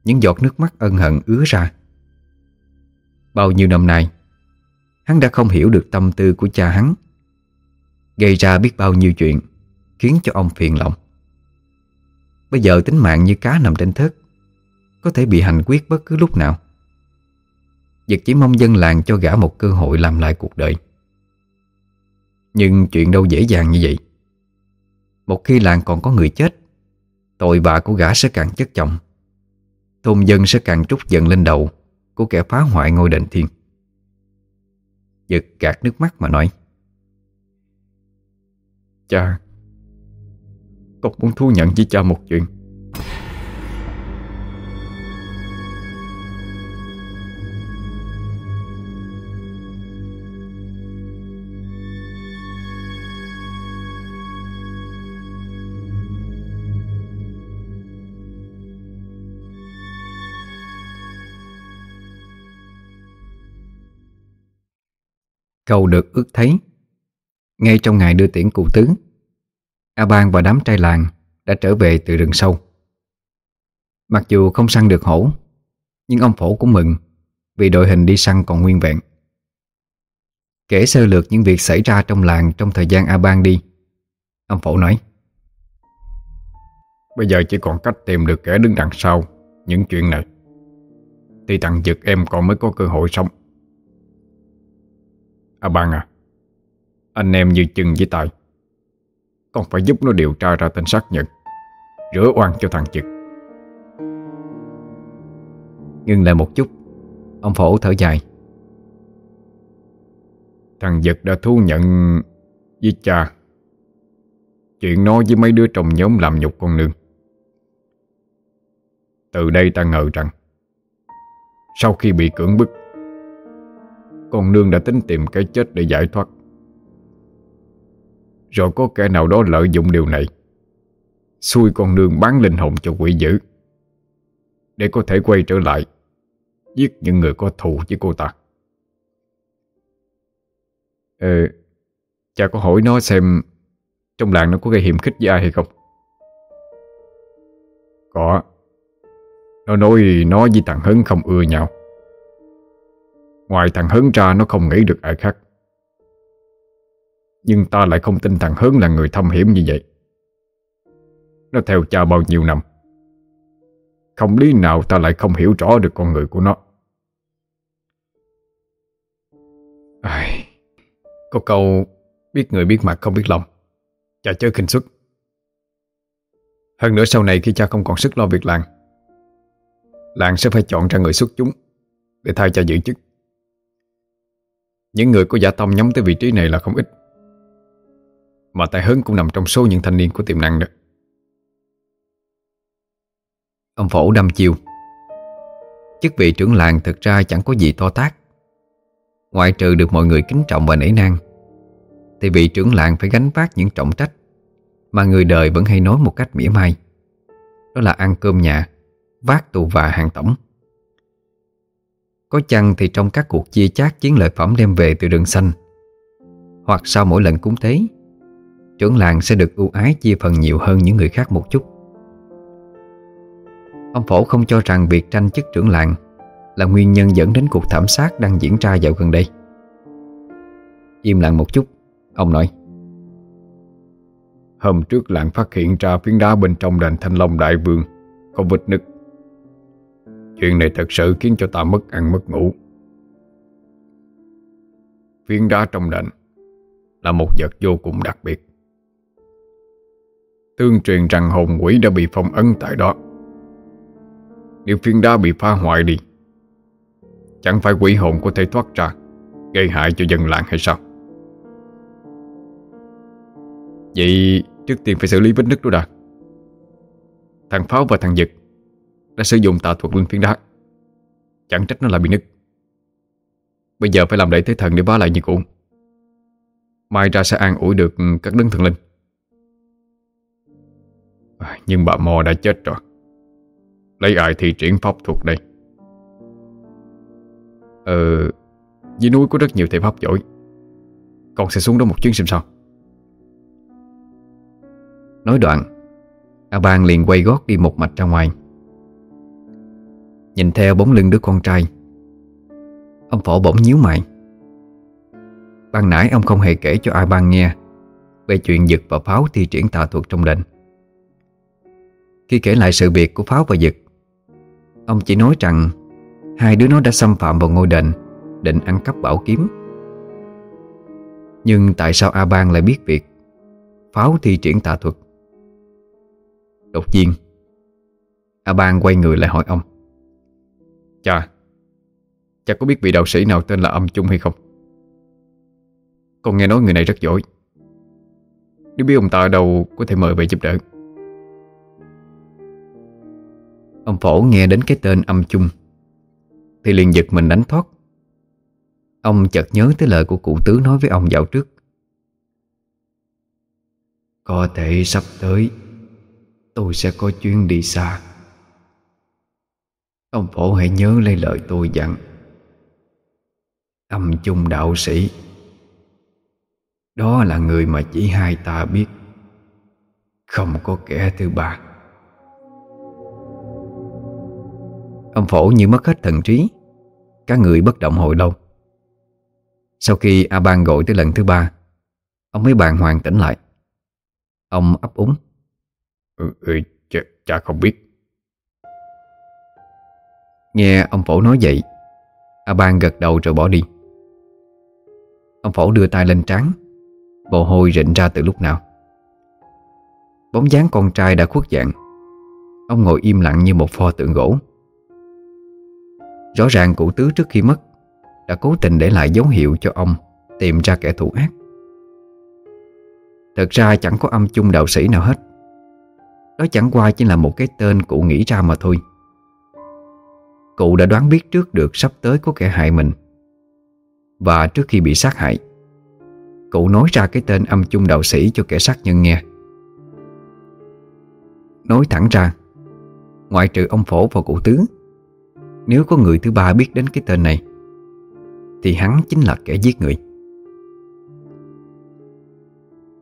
những giọt nước mắt ân hận ứa ra. Bao nhiêu năm nay, Hắn đã không hiểu được tâm tư của cha hắn. Gây ra biết bao nhiêu chuyện Khiến cho ông phiền lòng. Bây giờ tính mạng như cá nằm trên thớt, Có thể bị hành quyết bất cứ lúc nào. Giật chỉ mong dân làng cho gã một cơ hội làm lại cuộc đời. Nhưng chuyện đâu dễ dàng như vậy. Một khi làng còn có người chết, Tội bạ của gã sẽ càng chất chồng. Thôn dân sẽ càng trút giận lên đầu Của kẻ phá hoại ngôi đền thiên. Giật gạt nước mắt mà nói, Cha, Con muốn thú nhận với cha một chuyện. Cầu được ước thấy. Ngay trong ngày đưa tiễn cụ tứ A Bang và đám trai làng Đã trở về từ rừng sâu. Mặc dù không săn được hổ, Nhưng ông phổ cũng mừng Vì đội hình đi săn còn nguyên vẹn. Kể sơ lược những việc xảy ra trong làng Trong thời gian A Ban đi, Ông Phổ nói. Bây giờ chỉ còn cách tìm được kẻ đứng đằng sau Những chuyện này. Thì thằng Dực em còn mới có cơ hội sống. A Ban à. Anh em như chân với tay Con phải giúp nó điều tra ra tên sát nhận Rửa oan cho thằng Dực Ngừng lại một chút. Ông Phổ thở dài. Thằng Dật đã thu nhận với cha. Chuyện nó với mấy đứa trong nhóm làm nhục con nương. Từ đây ta ngờ rằng Sau khi bị cưỡng bức con nương đã tính tìm cái chết để giải thoát. Rồi có kẻ nào đó lợi dụng điều này, Xui con nương bán linh hồn cho quỷ dữ, Để có thể quay trở lại Giết những người có thù với cô ta. Ờ Cha có hỏi nó xem Trong làng nó có gây hiểm khích với ai hay không? Có. Nó nói nó với thằng Hấn không ưa nhau. Ngoài thằng hớn ra nó không nghĩ được ai khác. Nhưng ta lại không tin thằng hớn là người thâm hiểm như vậy. Nó theo cha bao nhiêu năm, Không lý nào ta lại không hiểu rõ được con người của nó. Ai... Có câu, biết người biết mặt không biết lòng. Cha chớ khinh xuất Hơn nữa sau này khi cha không còn sức lo việc làng Làng sẽ phải chọn ra người xuất chúng Để thay cha giữ chức. Những người có giả tâm nhắm tới vị trí này là không ít. Mà tài hớn cũng nằm trong số những thanh niên có tiềm năng đó. Ông phổ đâm chiêu. Chức vị trưởng làng thực ra chẳng có gì to tác Ngoại trừ được mọi người kính trọng và nể nang, Thì vị trưởng làng phải gánh vác những trọng trách Mà người đời vẫn hay nói một cách mỉa mai. Đó là ăn cơm nhà, Vác tù và hàng tổng. Có chăng thì trong các cuộc chia chác chiến lợi phẩm đem về từ rừng xanh Hoặc sau mỗi lần cúng tế Trưởng làng sẽ được ưu ái chia phần nhiều hơn những người khác một chút Ông Phổ không cho rằng việc tranh chức trưởng làng là nguyên nhân dẫn đến cuộc thảm sát đang diễn ra dạo gần đây. Im lặng một chút, ông nói Hôm trước làng phát hiện ra phiến đá bên trong đền Thanh Long Đại Vương có vết nứt. Chuyện này thật sự khiến cho ta mất ăn mất ngủ. viên đá trong đền là một vật vô cùng đặc biệt. Tương truyền rằng hồn quỷ đã bị phong ấn tại đó. Nếu viên đá bị phá hoại đi, Chẳng phải quỷ hồn có thể thoát ra, Gây hại cho dân làng hay sao Vậy trước tiên phải xử lý vết nứt đó đã Thằng Pháo và thằng Dực đã sử dụng tà thuật linh phiến đá. Chẳng trách nó lại bị nứt. Bây giờ phải làm lễ thế thần để bá lại như cũ. Mai ra sẽ an ủi được các đấng thần linh. À, Nhưng bà Mò đã chết rồi. Lấy ai thì triển pháp thuật đây? Ờ Dưới núi có rất nhiều thầy pháp giỏi. Con sẽ xuống đó một chuyến xem sao. Nói đoạn A Bang liền quay gót đi một mạch ra ngoài. Nhìn theo bóng lưng đứa con trai. Ông phổ bỗng nhíu mày. Ban nãy ông không hề kể cho A Bang nghe Về chuyện giật và pháo thi triển tà thuật trong đền. Khi kể lại sự việc của pháo và giật Ông chỉ nói rằng Hai đứa nó đã xâm phạm vào ngôi đền, Định ăn cắp bảo kiếm. Nhưng tại sao A Bang lại biết việc Pháo thi triển tà thuật? Đột nhiên, A Bang quay người lại hỏi ông. Cha Cha có biết vị đạo sĩ nào tên là Âm Chung hay không? Con nghe nói người này rất giỏi. Nếu biết ông ta ở đâu Có thể mời về giúp đỡ. Ông Phổ nghe đến cái tên Âm Chung, thì liền giật mình đánh thoát. Ông chợt nhớ tới lời của cụ tứ nói với ông dạo trước. Có thể sắp tới Tôi sẽ có chuyến đi xa. Ông phổ hãy nhớ lấy lời tôi dặn. Tâm chung đạo sĩ. Đó là người mà chỉ hai ta biết. Không có kẻ thứ ba. Ông phổ như mất hết thần trí. Các người bất động hồi lâu. Sau khi A Ban gọi tới lần thứ ba Ông mới bàn hoàng tỉnh lại. Ông ấp úng. Ừ, ừ cha, cha không biết. Nghe ông phổ nói vậy A Ban gật đầu rồi bỏ đi. Ông phổ đưa tay lên trán, Mồ hôi rịn ra từ lúc nào. Bóng dáng con trai đã khuất dạng, Ông ngồi im lặng như một pho tượng gỗ. Rõ ràng cụ tứ trước khi mất Đã cố tình để lại dấu hiệu cho ông Tìm ra kẻ thù ác. Thật ra chẳng có âm chung đạo sĩ nào hết. Đó chẳng qua chỉ là một cái tên cụ nghĩ ra mà thôi. Cụ đã đoán biết trước được sắp tới có kẻ hại mình. Và trước khi bị sát hại, Cụ nói ra cái tên âm chung đạo sĩ cho kẻ sát nhân nghe. Nói thẳng ra, Ngoại trừ ông phổ và cụ tứ, Nếu có người thứ ba biết đến cái tên này, Thì hắn chính là kẻ giết người.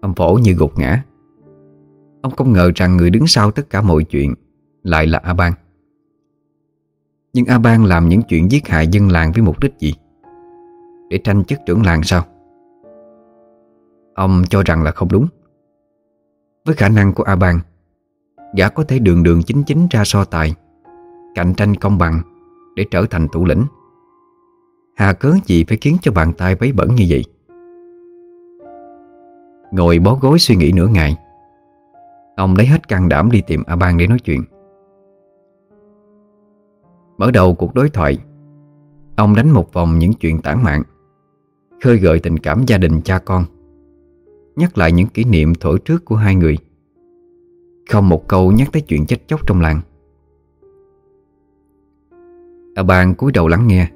Ông phổ như gục ngã. Ông không ngờ rằng người đứng sau tất cả mọi chuyện Lại là A Bang. Nhưng A Bang làm những chuyện giết hại dân làng với mục đích gì? Để tranh chức trưởng làng sao? Ông cho rằng là không đúng Với khả năng của A Bang, Gã có thể đường đường chính chính ra so tài, Cạnh tranh công bằng Để trở thành thủ lĩnh Hà cớ gì phải khiến cho bàn tay bấy bẩn như vậy Ngồi bó gối suy nghĩ nửa ngày, Ông lấy hết can đảm đi tìm A Bang để nói chuyện Mở đầu cuộc đối thoại. Ông đánh một vòng những chuyện tản mạn, Khơi gợi tình cảm gia đình cha con, Nhắc lại những kỷ niệm thổi trước của hai người. Không một câu nhắc tới chuyện chết chóc trong làng. A bàn cúi đầu lắng nghe,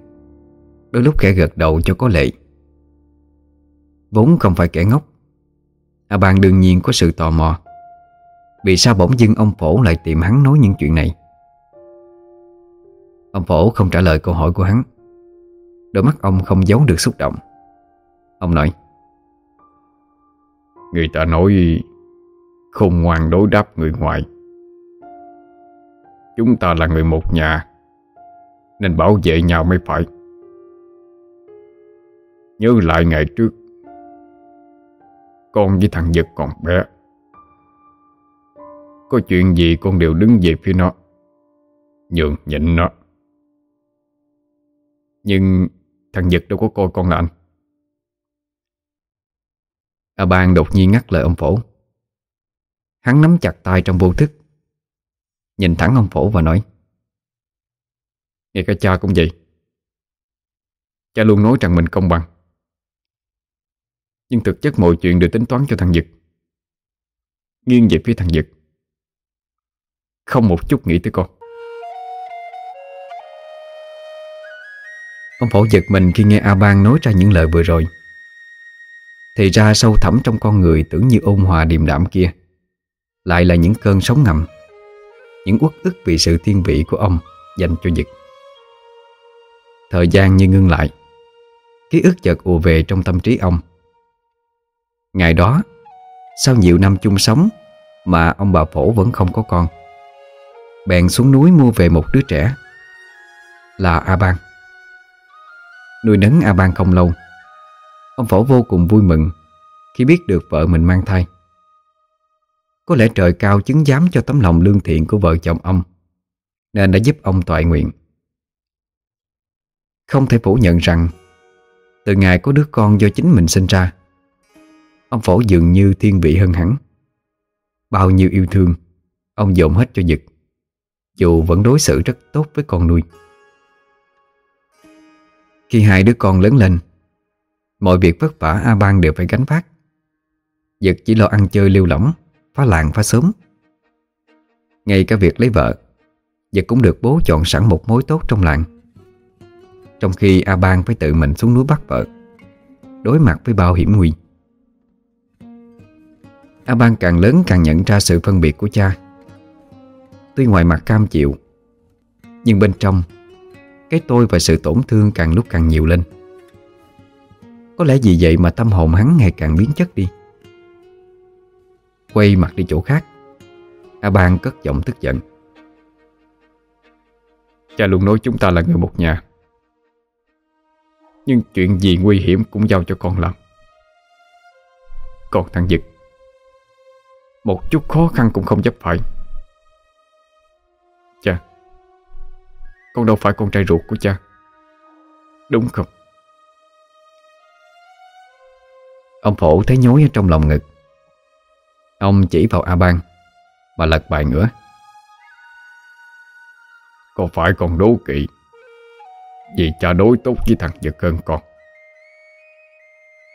Đôi lúc khẽ gật đầu cho có lệ. Vốn không phải kẻ ngốc A bàn đương nhiên có sự tò mò, Vì sao bỗng dưng ông Phổ lại tìm hắn nói những chuyện này? Ông Phổ không trả lời câu hỏi của hắn. Đôi mắt ông không giấu được xúc động. Ông nói, Người ta nói Không ngoan đối đáp người ngoài. Chúng ta là người một nhà, Nên bảo vệ nhau mới phải. Nhớ lại ngày trước, Con với thằng giật còn bé. Có chuyện gì con đều đứng về phía nó, Nhường nhịn nó. Nhưng thằng Dực đâu có coi con là anh. A Bang đột nhiên ngắt lời ông Phổ. Hắn nắm chặt tay trong vô thức, Nhìn thẳng ông Phổ và nói Ngay cả cha cũng vậy. Cha luôn nói rằng mình công bằng. Nhưng thực chất mọi chuyện đều tính toán cho thằng Dực Nghiêng về phía thằng Dực Không một chút nghĩ tới con. Ông Phổ giật mình khi nghe A Bang nói ra những lời vừa rồi. Thì ra sâu thẳm trong con người tưởng như ôn hòa điềm đạm kia Lại là những cơn sóng ngầm, Những uất ức vì sự thiên vị của ông dành cho Dực Thời gian như ngưng lại, Ký ức chợt ùa về trong tâm trí ông. Ngày đó, Sau nhiều năm chung sống Mà ông bà phổ vẫn không có con, Bèn xuống núi mua về một đứa trẻ Là A Bang Nuôi nấng A Ban không lâu. Ông phổ vô cùng vui mừng Khi biết được vợ mình mang thai. Có lẽ trời cao chứng giám cho tấm lòng lương thiện của vợ chồng ông, Nên đã giúp ông toại nguyện. Không thể phủ nhận rằng, Từ ngày có đứa con do chính mình sinh ra, Ông phổ dường như thiên vị hơn hẳn. Bao nhiêu yêu thương, Ông dồn hết cho Dực Dù vẫn đối xử rất tốt với con nuôi. Khi hai đứa con lớn lên. Mọi việc vất vả A Bang đều phải gánh vác. Dực chỉ lo ăn chơi lưu lỏng, Phá làng phá sớm Ngay cả việc lấy vợ Dực cũng được bố chọn sẵn một mối tốt trong làng. Trong khi A Bang phải tự mình xuống núi bắt vợ, Đối mặt với bao hiểm nguy. A Bang càng lớn càng nhận ra sự phân biệt của cha. Tuy ngoài mặt cam chịu, Nhưng bên trong cái tôi và sự tổn thương càng lúc càng nhiều lên. Có lẽ vì vậy mà tâm hồn hắn ngày càng biến chất đi. Quay mặt đi chỗ khác, A Bang cất giọng tức giận. Cha luôn nói chúng ta là người một nhà. Nhưng chuyện gì nguy hiểm cũng giao cho con làm. Còn thằng Dực, Một chút khó khăn cũng không chấp phải. Con đâu phải con trai ruột của cha. Đúng không? Ông phổ thấy nhối ở trong lòng ngực. Ông chỉ vào A Ban Mà lật bài ngửa. Có phải con đố kỵ Vì cha đối tốt với thằng Dực hơn con?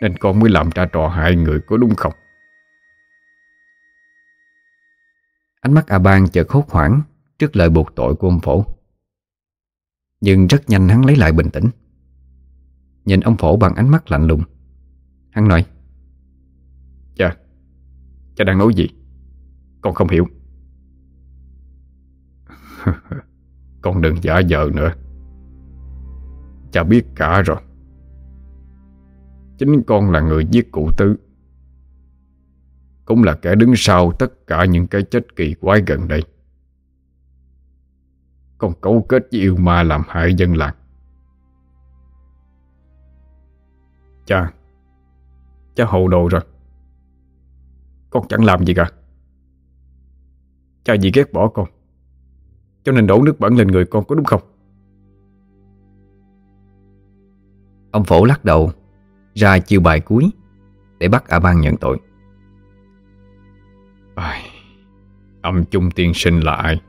Nên con mới làm ra trò hại người có đúng không? Ánh mắt A Ban chợt hốt hoảng Trước lời buộc tội của ông phổ. Nhưng rất nhanh hắn lấy lại bình tĩnh. Nhìn ông phổ bằng ánh mắt lạnh lùng. Hắn nói, Cha Cha đang nói gì? Con không hiểu. (laughs) Con đừng giả vờ nữa. Cha biết cả rồi. Chính con là người giết cụ tứ. Cũng là kẻ đứng sau tất cả những cái chết kỳ quái gần đây. Con cấu kết với yêu ma làm hại dân làng Cha Cha hồ đồ rồi. Con chẳng làm gì cả. Cha vì ghét bỏ con Cho nên đổ nước bẩn lên người con có đúng không? Ông phổ lắc đầu Ra chiêu bài cuối Để bắt A Ban nhận tội. Ai, Âm chung tiên sinh là ai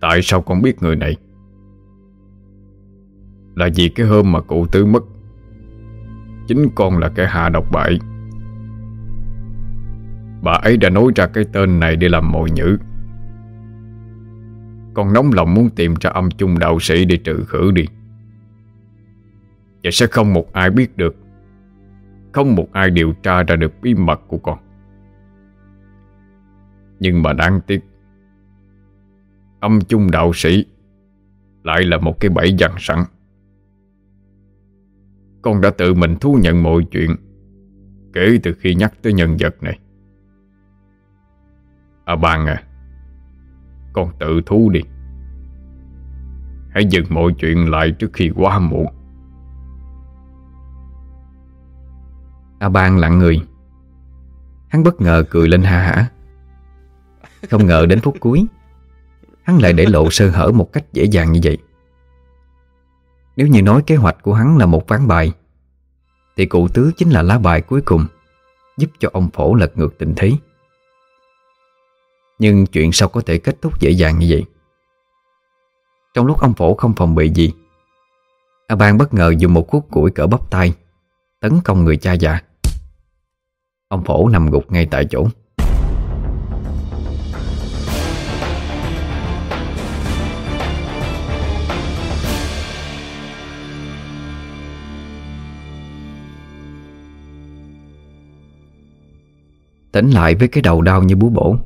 Tại sao con biết người này? Là vì cái hôm mà cụ tứ mất. Chính con là kẻ hạ độc bại. Bà ấy đã nói ra cái tên này để làm mồi nhữ Con nóng lòng muốn tìm ra âm chung đạo sĩ để trừ khử đi. Và sẽ không một ai biết được. Không một ai điều tra ra được bí mật của con. Nhưng mà đáng tiếc Âm chung đạo sĩ, Lại là một cái bẫy dằn sẵn. Con đã tự mình thú nhận mọi chuyện, Kể từ khi nhắc tới nhân vật này. À bạn à Con tự thú đi. Hãy dừng mọi chuyện lại trước khi quá muộn. À, A Ban lặng người. Hắn bất ngờ cười lên ha hả. Không ngờ đến phút cuối. Hắn lại để lộ sơ hở một cách dễ dàng như vậy. Nếu như nói kế hoạch của hắn là một ván bài, Thì cụ tứ chính là lá bài cuối cùng, Giúp cho ông phổ lật ngược tình thế. Nhưng chuyện sao có thể kết thúc dễ dàng như vậy? Trong lúc ông phổ không phòng bị gì, A Ban bất ngờ dùng một khúc củi cỡ bắp tay Tấn công người cha già. Ông phổ nằm gục ngay tại chỗ. Tỉnh lại với cái đầu đau như búa bổ.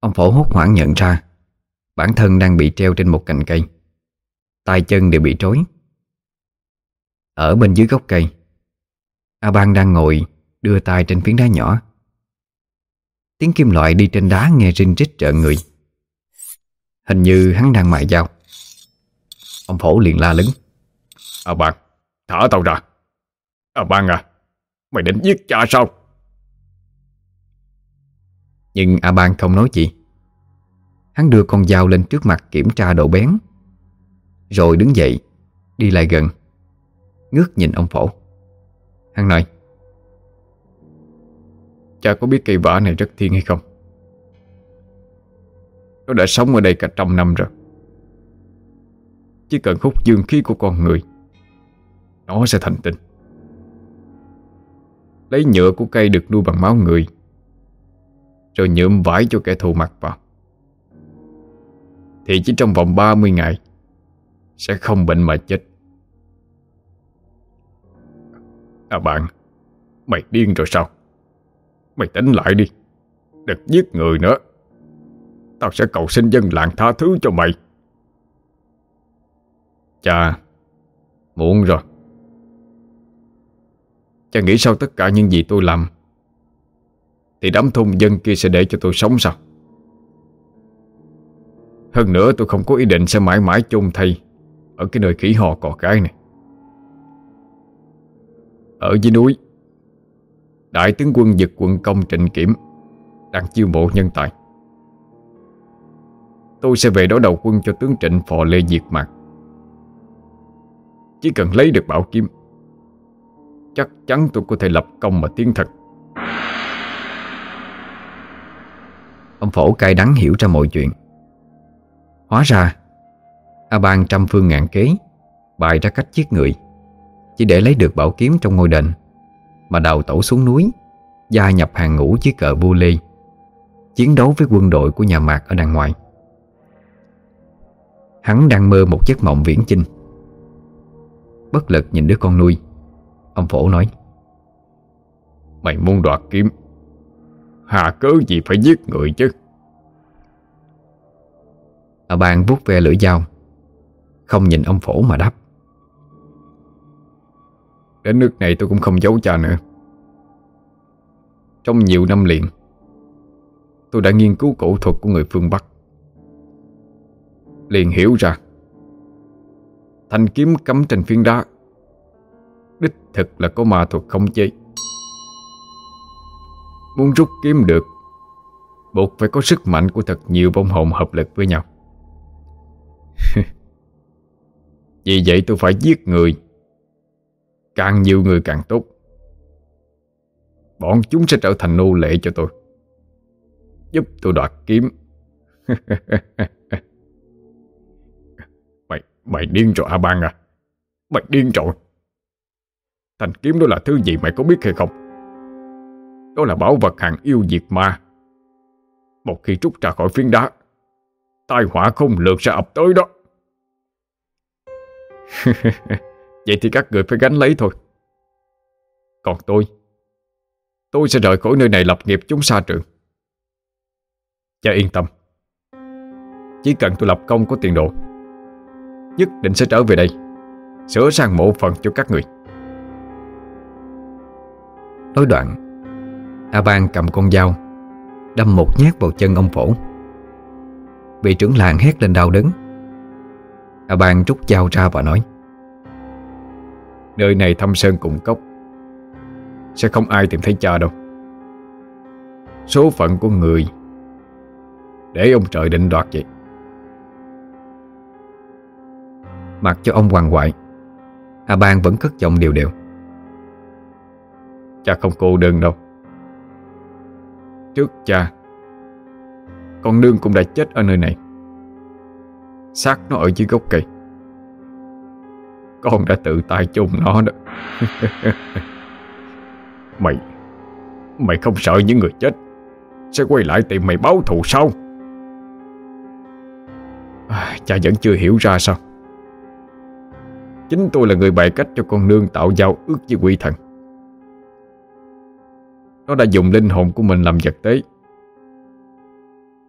Ông phổ hốt hoảng nhận ra, Bản thân đang bị treo trên một cành cây. Tay chân đều bị trói. Ở bên dưới gốc cây, A Ban đang ngồi Đưa tay trên phiến đá nhỏ. Tiếng kim loại đi trên đá nghe rinh rít trợn người. Hình như hắn đang mài dao. Ông phổ liền la lớn. A Ban Thả tao ra. A Ban à Mày định giết cha sao? Nhưng A Ban không nói gì. Hắn đưa con dao lên trước mặt kiểm tra độ bén, Rồi đứng dậy, Đi lại gần, Ngước nhìn ông phổ. Hắn nói, Cha có biết cây vả này rất thiên hay không? Nó đã sống ở đây cả trăm năm rồi. Chỉ cần hút dương khí của con người, Nó sẽ thành tinh. Lấy nhựa của cây được nuôi bằng máu người rồi nhuộm vải cho kẻ thù mặc vào. Thì chỉ trong vòng 30 ngày, Sẽ không bệnh mà chết. À bạn, Mày điên rồi sao? Mày tính lại đi, Đừng giết người nữa. Tao sẽ cầu xin dân làng tha thứ cho mày. Cha, Muộn rồi. Cha nghĩ sao tất cả những gì tôi làm thì đám thôn dân kia sẽ để cho tôi sống sao? Hơn nữa tôi không có ý định sẽ mãi mãi chôn thay Ở cái nơi khỉ hò cò cái này. Ở dưới núi, Đại tướng quân giật quận công trịnh kiểm Đang chiêu mộ nhân tài. Tôi sẽ về đó đầu quân cho tướng trịnh phò lê diệt mặt Chỉ cần lấy được bảo kiếm, Chắc chắn tôi có thể lập công mà tiến thật Ông phổ cay đắng hiểu ra mọi chuyện. Hóa ra A Bang trăm phương ngàn kế Bài ra cách giết người, Chỉ để lấy được bảo kiếm trong ngôi đền, Mà đào tẩu xuống núi, Gia nhập hàng ngũ dưới cờ vua Lê, Chiến đấu với quân đội của nhà Mạc ở đằng ngoài. Hắn đang mơ một giấc mộng viễn chinh. Bất lực nhìn đứa con nuôi, Ông phổ nói, Mày muốn đoạt kiếm? Hà cớ gì phải giết người chứ? A Bang vuốt ve lưỡi dao. Không nhìn ông phổ mà đáp. Đến nước này tôi cũng không giấu cha nữa. Trong nhiều năm liền Tôi đã nghiên cứu cổ thuật của người phương Bắc. Liền hiểu ra Thanh kiếm cắm trên phiến đá Đích thực là có ma thuật không chế Muốn rút kiếm được. Buộc phải có sức mạnh của thật nhiều vong hồn hợp lực với nhau. (laughs) Vì vậy tôi phải giết người. Càng nhiều người càng tốt. Bọn chúng sẽ trở thành nô lệ cho tôi. Giúp tôi đoạt kiếm. (laughs) Mày, mày điên rồi A Bang à. Mày điên rồi. Thành kiếm đó là thứ gì mày có biết hay không? Đó là bảo vật hàng yêu diệt ma. Một khi trút ra khỏi phiến đá, Tai họa không lượt sẽ ập tới đó. (laughs) Vậy thì các người phải gánh lấy thôi. Còn tôi Tôi sẽ rời khỏi nơi này lập nghiệp chúng xa trường. Cha yên tâm. Chỉ cần tôi lập công có tiền đồ, Nhất định sẽ trở về đây, Sửa sang mộ phần cho các người. Nói đoạn A Bang cầm con dao, Đâm một nhát vào chân ông phổ. Vị trưởng làng hét lên đau đớn. A Bang rút dao ra và nói, Nơi này thâm sơn cùng cốc, Sẽ không ai tìm thấy cha đâu. Số phận của người Để ông trời định đoạt vậy. Mặc cho ông hoàng hoại A Bang vẫn cất giọng đều đều, Cha không cô đơn đâu. Trước cha. Con nương cũng đã chết ở nơi này. Xác nó ở dưới gốc cây. Con đã tự tay chôn nó đó. (laughs) Mày Mày không sợ những người chết Sẽ quay lại tìm mày báo thù sao? À, Cha vẫn chưa hiểu ra sao. Chính tôi là người bày cách cho con nương tạo giao ước với quỷ thần. Nó đã dùng linh hồn của mình làm vật tế.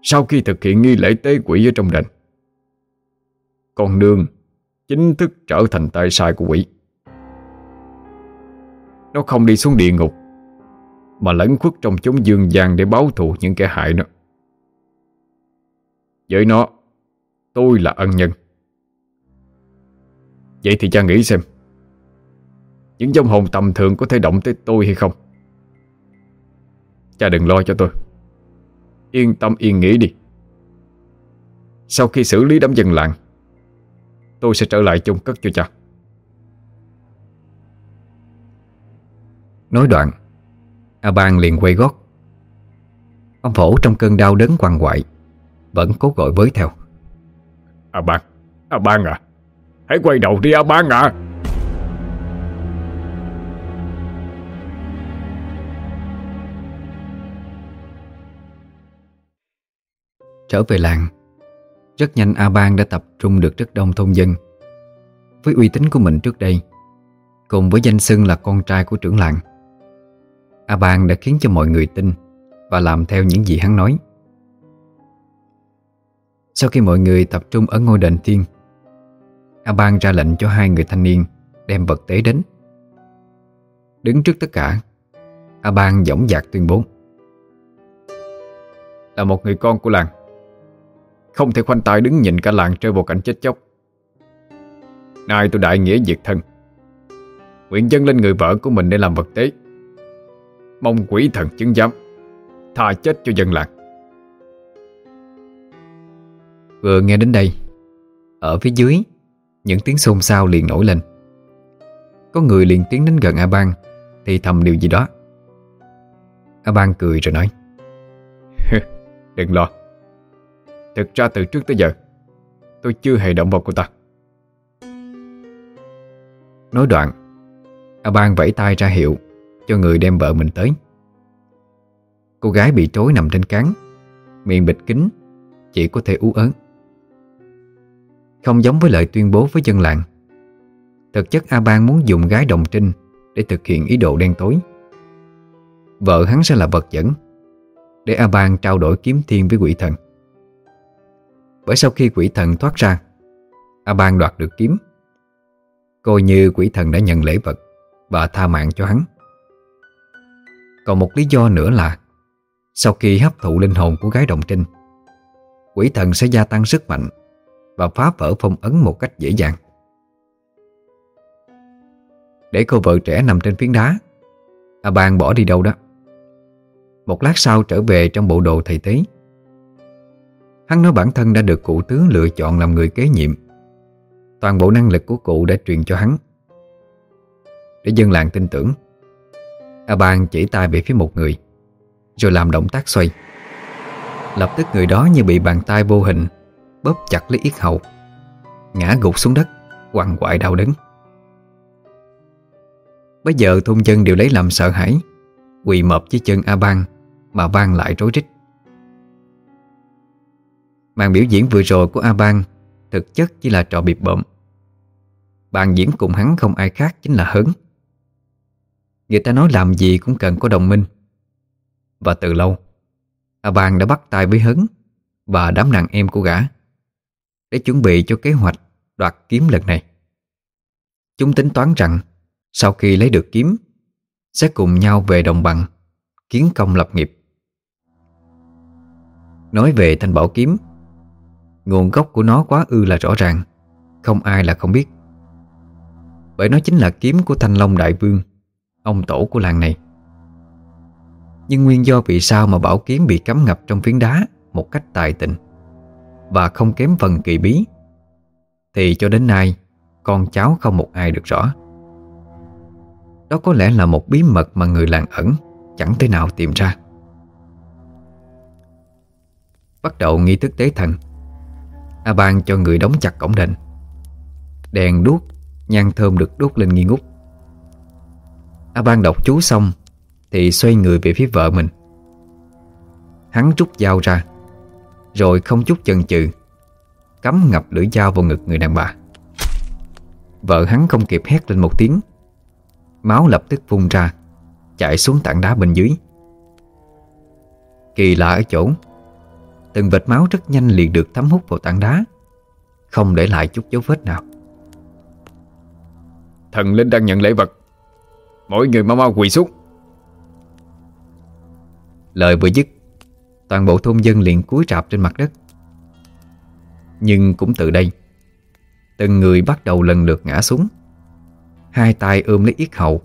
Sau khi thực hiện nghi lễ tế quỷ ở trong đền, Con nương chính thức trở thành tay sai của quỷ. Nó không đi xuống địa ngục, Mà lẫn khuất trong chốn dương gian để báo thù những kẻ hại nó. Với nó, Tôi là ân nhân. Vậy thì cha nghĩ xem, Những dòng hồn tầm thường có thể động tới tôi hay không? Cha đừng lo cho tôi. Yên tâm, yên nghĩ đi. Sau khi xử lý đám dân làng, Tôi sẽ trở lại chung cất cho cha. Nói đoạn, A Bang liền quay gót. Ông phổ trong cơn đau đớn quằn quại, Vẫn cố gọi với theo. A Bang A Bang à Hãy quay đầu đi A Bang à. Trở về làng. Rất nhanh A Bang đã tập trung được rất đông thôn dân. Với uy tín của mình trước đây, Cùng với danh xưng là con trai của trưởng làng A Bang đã khiến cho mọi người tin Và làm theo những gì hắn nói. Sau khi mọi người tập trung ở ngôi đền tiên A Bang ra lệnh cho hai người thanh niên Đem vật tế đến. Đứng trước tất cả A Bang dõng dạc tuyên bố, Là một người con của làng. Không thể khoanh tay đứng nhìn cả làng rơi vào cảnh chết chóc. Nay tôi đại nghĩa diệt thân. Nguyện dâng lên người vợ của mình để làm vật tế. Mong quỷ thần chứng giám Tha chết cho dân làng. Vừa nghe đến đây Ở phía dưới Những tiếng xôn xao liền nổi lên. Có người liền tiến đến gần A Bang Thì thầm điều gì đó. A Bang cười rồi nói (laughs) Đừng lo Thực ra từ trước tới giờ, Tôi chưa hề động vào cô ta. Nói đoạn, A Bang vẫy tay ra hiệu Cho người đem vợ mình tới. Cô gái bị trối nằm trên cán Miệng bịt kính Chỉ có thể ú ớn Không giống với lời tuyên bố với dân làng, Thực chất A Bang muốn dùng gái đồng trinh Để thực hiện ý đồ đen tối. Vợ hắn sẽ là vật dẫn Để A Bang trao đổi kiếm thiên với quỷ thần. Bởi sau khi quỷ thần thoát ra A Bang đoạt được kiếm. Coi như quỷ thần đã nhận lễ vật Và tha mạng cho hắn. Còn một lý do nữa là, Sau khi hấp thụ linh hồn của gái đồng trinh, Quỷ thần sẽ gia tăng sức mạnh Và phá vỡ phong ấn một cách dễ dàng. Để cô vợ trẻ nằm trên phiến đá A Bang bỏ đi đâu đó. Một lát sau trở về trong bộ đồ thầy tế Hắn nói bản thân đã được cụ tướng lựa chọn làm người kế nhiệm. Toàn bộ năng lực của cụ đã truyền cho hắn. Để dân làng tin tưởng A Bang chỉ tay về phía một người, Rồi làm động tác xoay. Lập tức người đó như bị bàn tay vô hình, Bóp chặt lấy yết hầu, Ngã gục xuống đất, Quằn quại đau đớn. Bây giờ thôn dân đều lấy làm sợ hãi, Quỳ mập dưới chân A Bang Mà vang lại rối rít. Màn biểu diễn vừa rồi của A Bang Thực chất chỉ là trò bịp bợm Bạn diễn cùng hắn không ai khác chính là Hớn. Người ta nói làm gì cũng cần có đồng minh. Và từ lâu A Bang đã bắt tay với Hớn Và đám nàng em của gã Để chuẩn bị cho kế hoạch đoạt kiếm lần này. Chúng tính toán rằng Sau khi lấy được kiếm, Sẽ cùng nhau về đồng bằng Kiến công lập nghiệp. Nói về thanh bảo kiếm Nguồn gốc của nó quá ư là rõ ràng. Không ai là không biết. Bởi nó chính là kiếm của Thanh Long Đại Vương, Ông tổ của làng này. Nhưng nguyên do vì sao mà bảo kiếm bị cắm ngập trong phiến đá Một cách tài tình Và không kém phần kỳ bí, Thì cho đến nay, Con cháu không một ai được rõ. Đó có lẽ là một bí mật mà người làng ẩn Chẳng thể nào tìm ra. Bắt đầu nghi thức tế thần. A Bang cho người đóng chặt cổng đền. Đèn đuốc, Nhang thơm được đốt lên nghi ngút. A Bang đọc chú xong Thì xoay người về phía vợ mình. Hắn rút dao ra, Rồi không chút chần chừ, Cắm ngập lưỡi dao vào ngực người đàn bà. Vợ hắn không kịp hét lên một tiếng, Máu lập tức phun ra Chạy xuống tảng đá bên dưới. Kỳ lạ ở chỗ Từng vệt máu rất nhanh liền được thấm hút vào tảng đá. Không để lại chút dấu vết nào. Thần linh đang nhận lễ vật. Mỗi người mau mau quỳ xuống. Lời vừa dứt Toàn bộ thôn dân liền cúi rạp trên mặt đất. Nhưng cũng từ đây Từng người bắt đầu lần lượt ngã xuống. Hai tay ôm lấy yết hầu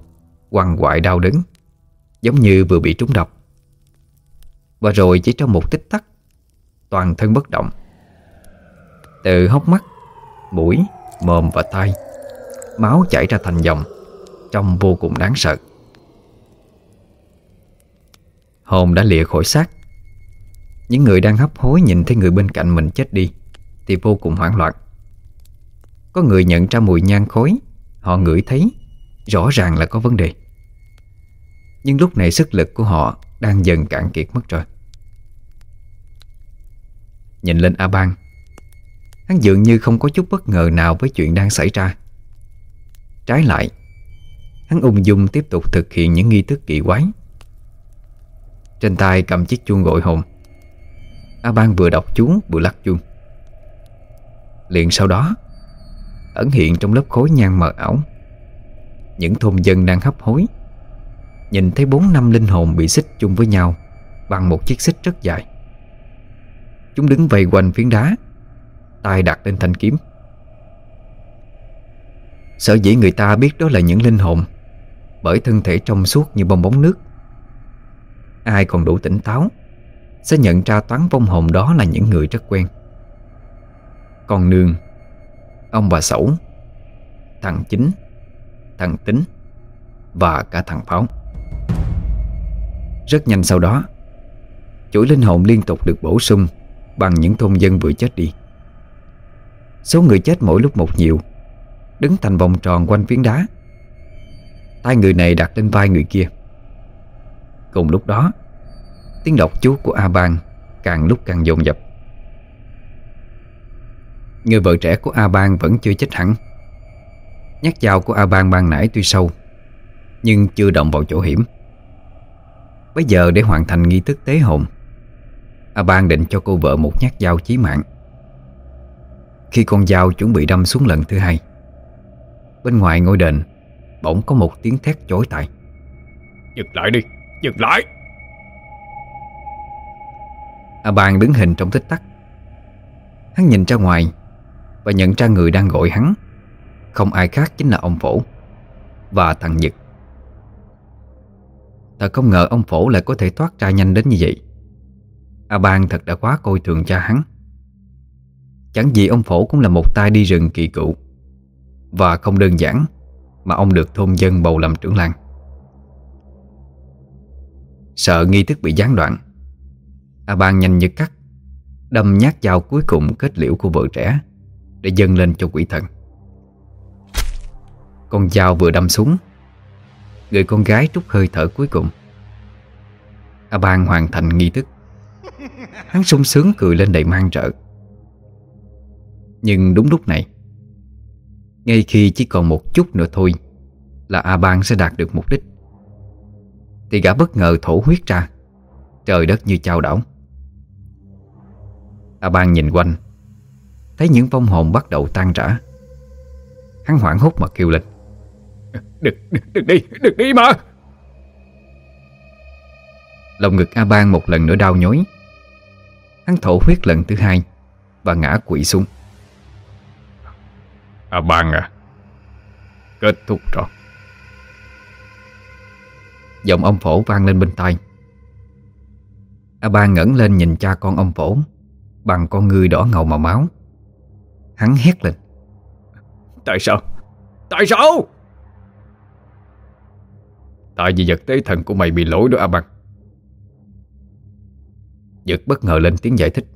Quằn quại đau đớn Giống như vừa bị trúng độc. Và rồi chỉ trong một tích tắc Toàn thân bất động. Từ hốc mắt Mũi, mồm và tai Máu chảy ra thành dòng Trông vô cùng đáng sợ. Hồn đã lìa khỏi xác. Những người đang hấp hối nhìn thấy người bên cạnh mình chết đi Thì vô cùng hoảng loạn. Có người nhận ra mùi nhang khói Họ ngửi thấy Rõ ràng là có vấn đề. Nhưng lúc này sức lực của họ Đang dần cạn kiệt mất rồi. Nhìn lên A Bang Hắn dường như không có chút bất ngờ nào Với chuyện đang xảy ra. Trái lại, Hắn ung dung tiếp tục thực hiện những nghi thức kỳ quái. Trên tay cầm chiếc chuông gọi hồn. A Bang vừa đọc chú vừa lắc chuông. Liền sau đó, Ẩn hiện trong lớp khối nhang mờ ảo. Những thôn dân đang hấp hối, Nhìn thấy bốn năm linh hồn bị xích chung với nhau Bằng một chiếc xích rất dài. Chúng đứng vây quanh phiến đá. Tay đặt lên thanh kiếm? Sở dĩ người ta biết đó là những linh hồn, bởi thân thể trong suốt như bong bóng nước. Ai còn đủ tỉnh táo, Sẽ nhận ra toán vong hồn đó là những người rất quen. Con nương, Ông bà Sẩu, Thằng Chính, Thằng Tính Và cả thằng Pháo. Rất nhanh sau đó, Chuỗi linh hồn liên tục được bổ sung. Bằng những thôn dân vừa chết đi. Số người chết mỗi lúc một nhiều, Đứng thành vòng tròn quanh phiến đá. Tay người này đặt lên vai người kia. Cùng lúc đó, Tiếng đọc chú của A Bang Càng lúc càng dồn dập. Người vợ trẻ của A Bang vẫn chưa chết hẳn. Nhát dao của A Bang ban nãy tuy sâu, Nhưng chưa động vào chỗ hiểm. Bây giờ để hoàn thành nghi thức tế hồn A Bang định cho cô vợ một nhát dao chí mạng. Khi con dao chuẩn bị đâm xuống lần thứ hai Bên ngoài ngôi đền Bỗng có một tiếng thét chối tai. Dừng lại đi, dừng lại. A Bang đứng hình trong tích tắc. Hắn nhìn ra ngoài Và nhận ra người đang gọi hắn. Không ai khác chính là ông Phổ Và thằng Nhật. Thật không ngờ ông Phổ lại có thể thoát ra nhanh đến như vậy A Bang thật đã quá coi thường cha hắn. Chẳng gì ông Phổ cũng là một tay đi rừng kỳ cựu. Và không đơn giản Mà ông được thôn dân bầu làm trưởng làng. Sợ nghi thức bị gián đoạn A Bang nhanh như cắt, Đâm nhát dao cuối cùng kết liễu của vợ trẻ Để dâng lên cho quỷ thần. Con dao vừa đâm xuống, Người con gái trút hơi thở cuối cùng. A Bang hoàn thành nghi thức. Hắn sung sướng cười lên đầy mang trợ. Nhưng đúng lúc này Ngay khi chỉ còn một chút nữa thôi Là A Bang sẽ đạt được mục đích. Thì gã bất ngờ thổ huyết ra Trời đất như chao đảo. A Bang nhìn quanh Thấy những vong hồn bắt đầu tan rã. Hắn hoảng hốt mà kêu lên. Đừng, đừng, đừng đi, đừng đi mà! Lòng ngực A Bang một lần nữa đau nhói Hắn thổ huyết lần thứ hai Và ngã quỵ xuống. A Bang à? Kết thúc rồi. Giọng ông phổ vang lên bên tai. A Bang ngẩng lên nhìn cha con ông phổ Bằng con ngươi đỏ ngầu mà máu. Hắn hét lên. Tại sao? Tại sao? Tại vì vật tế thần của mày bị lỗi đó A Bang Dực bất ngờ lên tiếng giải thích.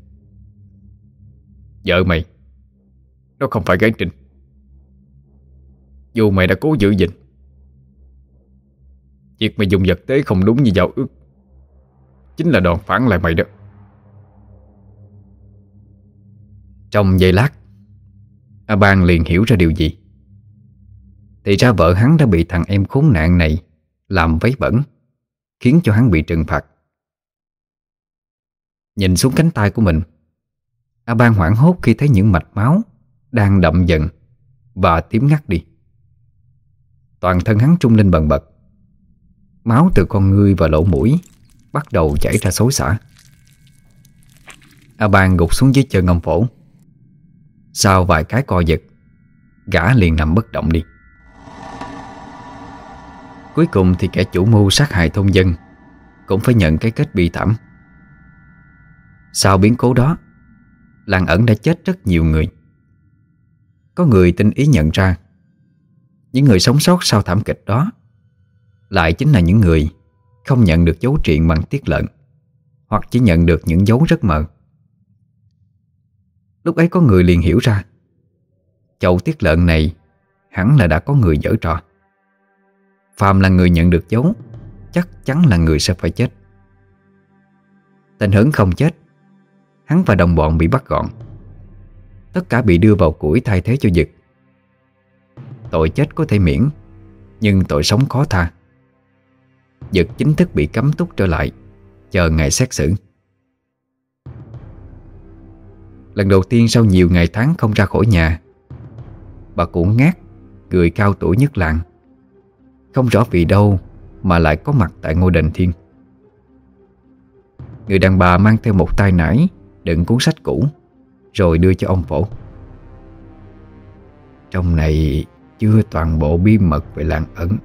Vợ mày, Nó không phải gái trinh. Dù mày đã cố giữ gìn, Việc mày dùng vật tế không đúng như giao ước, Chính là đòn phản lại mày đó. Trong giây lát A Bang liền hiểu ra điều gì. Thì ra vợ hắn đã bị thằng em khốn nạn này Làm vấy bẩn, Khiến cho hắn bị trừng phạt. Nhìn xuống cánh tay của mình A Bang hoảng hốt khi thấy những mạch máu Đang đậm dần Và tím ngắt đi. Toàn thân hắn trung lên bần bật. Máu từ con ngươi và lỗ mũi Bắt đầu chảy ra xối xả. A Bang gục xuống dưới chân ông phổ. Sau vài cái co giật, Gã liền nằm bất động đi. Cuối cùng thì kẻ chủ mưu sát hại thôn dân Cũng phải nhận cái kết bi thảm. Sau biến cố đó, Làng ẩn đã chết rất nhiều người. Có người tin ý nhận ra, Những người sống sót sau thảm kịch đó Lại chính là những người Không nhận được dấu triện bằng tiết lợn, Hoặc chỉ nhận được những dấu rất mờ. Lúc ấy có người liền hiểu ra, Chậu tiết lợn này Hẳn là đã có người dở trò. Phạm là người nhận được dấu, Chắc chắn là người sẽ phải chết. Tên Hứng không chết Hắn và đồng bọn bị bắt gọn. Tất cả bị đưa vào củi thay thế cho Dực. Tội chết có thể miễn, Nhưng tội sống khó tha. Dực chính thức bị cấm túc trở lại, Chờ ngày xét xử. Lần đầu tiên sau nhiều ngày tháng không ra khỏi nhà, Bà cụ ngát Người cao tuổi nhất làng. Không rõ vì đâu Mà lại có mặt tại ngôi đền thiên Người đàn bà mang theo một tay nải Đựng cuốn sách cũ, Rồi đưa cho ông phổ. Trong này chưa toàn bộ bí mật về làng ẩn.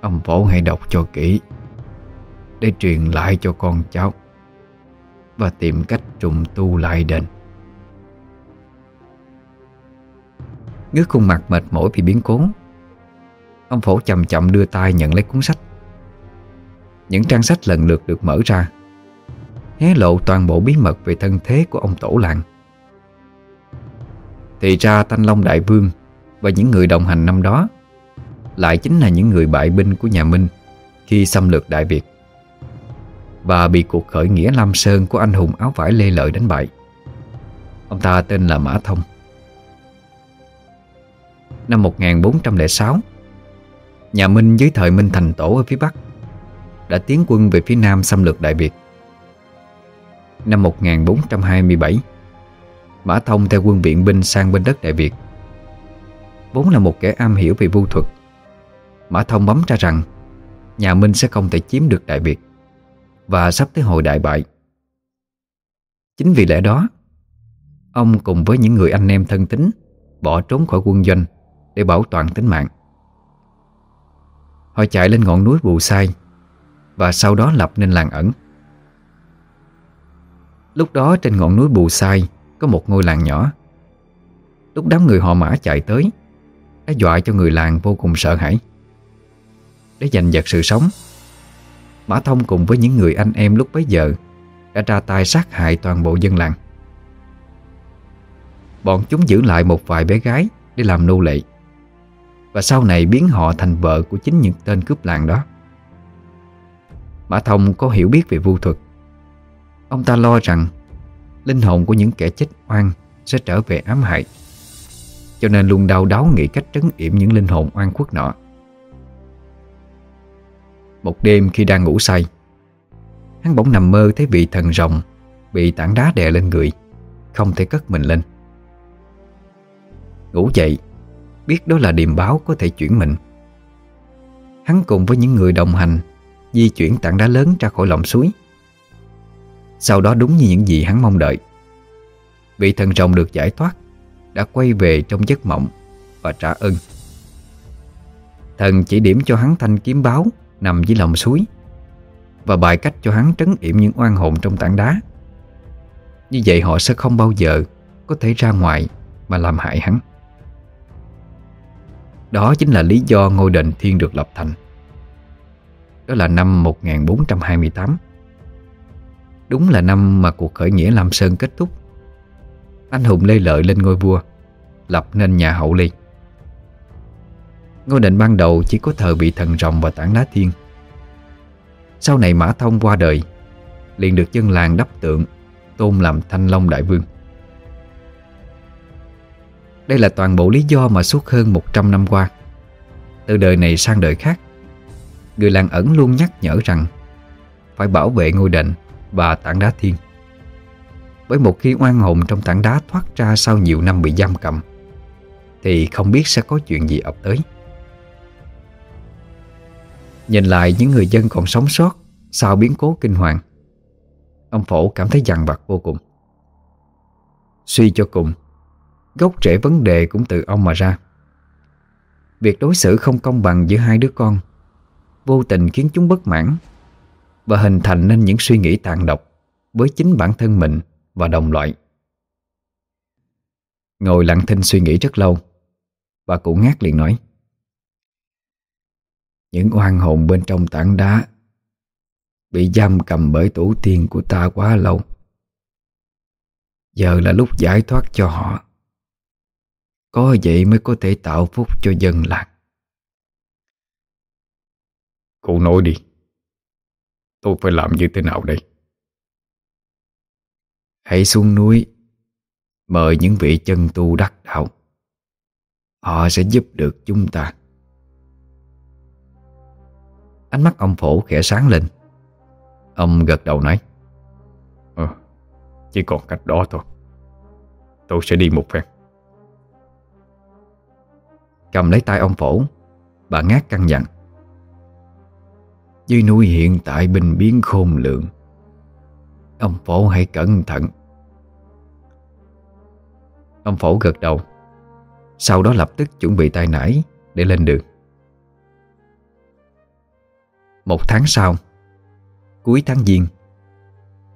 Ông phổ hãy đọc cho kỹ, Để truyền lại cho con cháu, Và tìm cách trùng tu lại đền. Ngước khuôn mặt mệt mỏi vì biến cố, Ông phổ chậm chậm đưa tay nhận lấy cuốn sách. Những trang sách lần lượt được mở ra Hé lộ toàn bộ bí mật về thân thế của ông tổ làng. Thì ra Thanh Long Đại Vương Và những người đồng hành năm đó Lại chính là những người bại binh của nhà Minh Khi xâm lược Đại Việt Và bị cuộc khởi nghĩa Lam Sơn Của anh hùng áo vải Lê Lợi đánh bại. Ông ta tên là Mã Thông. Năm 1406 Nhà Minh dưới thời Minh Thành Tổ ở phía Bắc Đã tiến quân về phía Nam xâm lược Đại Việt. Năm 1427 Mã Thông theo quân viện binh sang bên đất Đại Việt. Vốn là một kẻ am hiểu về vu thuật. Mã Thông bấm ra rằng, Nhà Minh sẽ không thể chiếm được Đại Việt Và sắp tới hồi đại bại. Chính vì lẽ đó, Ông cùng với những người anh em thân tín Bỏ trốn khỏi quân doanh Để bảo toàn tính mạng. Họ chạy lên ngọn núi Bù Sai Và sau đó lập nên làng ẩn. Lúc đó trên ngọn núi Bù Sai Có một ngôi làng nhỏ. Lúc đám người họ mã chạy tới, Đã dọa cho người làng vô cùng sợ hãi. Để giành giật sự sống, Mã Thông cùng với những người anh em lúc bấy giờ Đã ra tay sát hại toàn bộ dân làng. Bọn chúng giữ lại một vài bé gái Để làm nô lệ Và sau này biến họ thành vợ của chính những tên cướp làng đó. Mã Thông có hiểu biết về vu thuật Ông ta lo rằng Linh hồn của những kẻ chết oan Sẽ trở về ám hại. Cho nên luôn đau đáo nghĩ cách trấn yểm những linh hồn oan khuất nọ. Một đêm khi đang ngủ say, Hắn bỗng nằm mơ thấy vị thần rồng Bị tảng đá đè lên người, Không thể cất mình lên. Ngủ dậy, Biết đó là điềm báo có thể chuyển mình. Hắn cùng với những người đồng hành Di chuyển tảng đá lớn ra khỏi lòng suối sau đó đúng như những gì hắn mong đợi. Vị thần rồng được giải thoát, Đã quay về trong giấc mộng Và trả ơn. Thần chỉ điểm cho hắn thanh kiếm báo Nằm dưới lòng suối Và bài cách cho hắn trấn yểm những oan hồn trong tảng đá. Như vậy họ sẽ không bao giờ Có thể ra ngoài Mà làm hại hắn. Đó chính là lý do ngôi đền thiên được lập thành. Đó là năm 1428 Đúng là năm mà cuộc khởi nghĩa Lam Sơn kết thúc. Anh hùng Lê Lợi lên ngôi vua, Lập nên nhà hậu Lê. Ngôi đền ban đầu chỉ có thờ bị thần rồng và tảng đá thiên. Sau này Mã Thông qua đời, liền được dân làng đắp tượng, Tôn làm Thanh Long Đại Vương. Đây là toàn bộ lý do mà suốt hơn 100 năm qua, Từ đời này sang đời khác, Người làng ẩn luôn nhắc nhở rằng Phải bảo vệ ngôi đền và tảng đá thiên. Bởi một khi oan hồn trong tảng đá thoát ra sau nhiều năm bị giam cầm, Thì không biết sẽ có chuyện gì ập tới. Nhìn lại những người dân còn sống sót Sau biến cố kinh hoàng, Ông Phổ cảm thấy dằn vặt vô cùng. Suy cho cùng, Gốc rễ vấn đề cũng từ ông mà ra. Việc đối xử không công bằng giữa hai đứa con Vô tình khiến chúng bất mãn và hình thành nên những suy nghĩ tàn độc với chính bản thân mình và đồng loại. Ngồi lặng thinh suy nghĩ rất lâu, bà cụ ngát liền nói Những oan hồn bên trong tảng đá bị giam cầm bởi tổ tiên của ta quá lâu. Giờ là lúc giải thoát cho họ. Có vậy mới có thể tạo phúc cho dân làng. Cụ nói đi. Tôi phải làm như thế nào đây? Hãy xuống núi Mời những vị chân tu đắc đạo. Họ sẽ giúp được chúng ta. Ánh mắt ông phổ khẽ sáng lên. Ông gật đầu nói Ờ, chỉ còn cách đó thôi. Tôi sẽ đi một phen. Cầm lấy tay ông phổ Bà ngát căn dặn dưới núi hiện tại bình biến khôn lượng Ông phổ hãy cẩn thận. Ông phổ gật đầu. Sau đó lập tức chuẩn bị tay nải Để lên đường. Một tháng sau, Cuối tháng Giêng,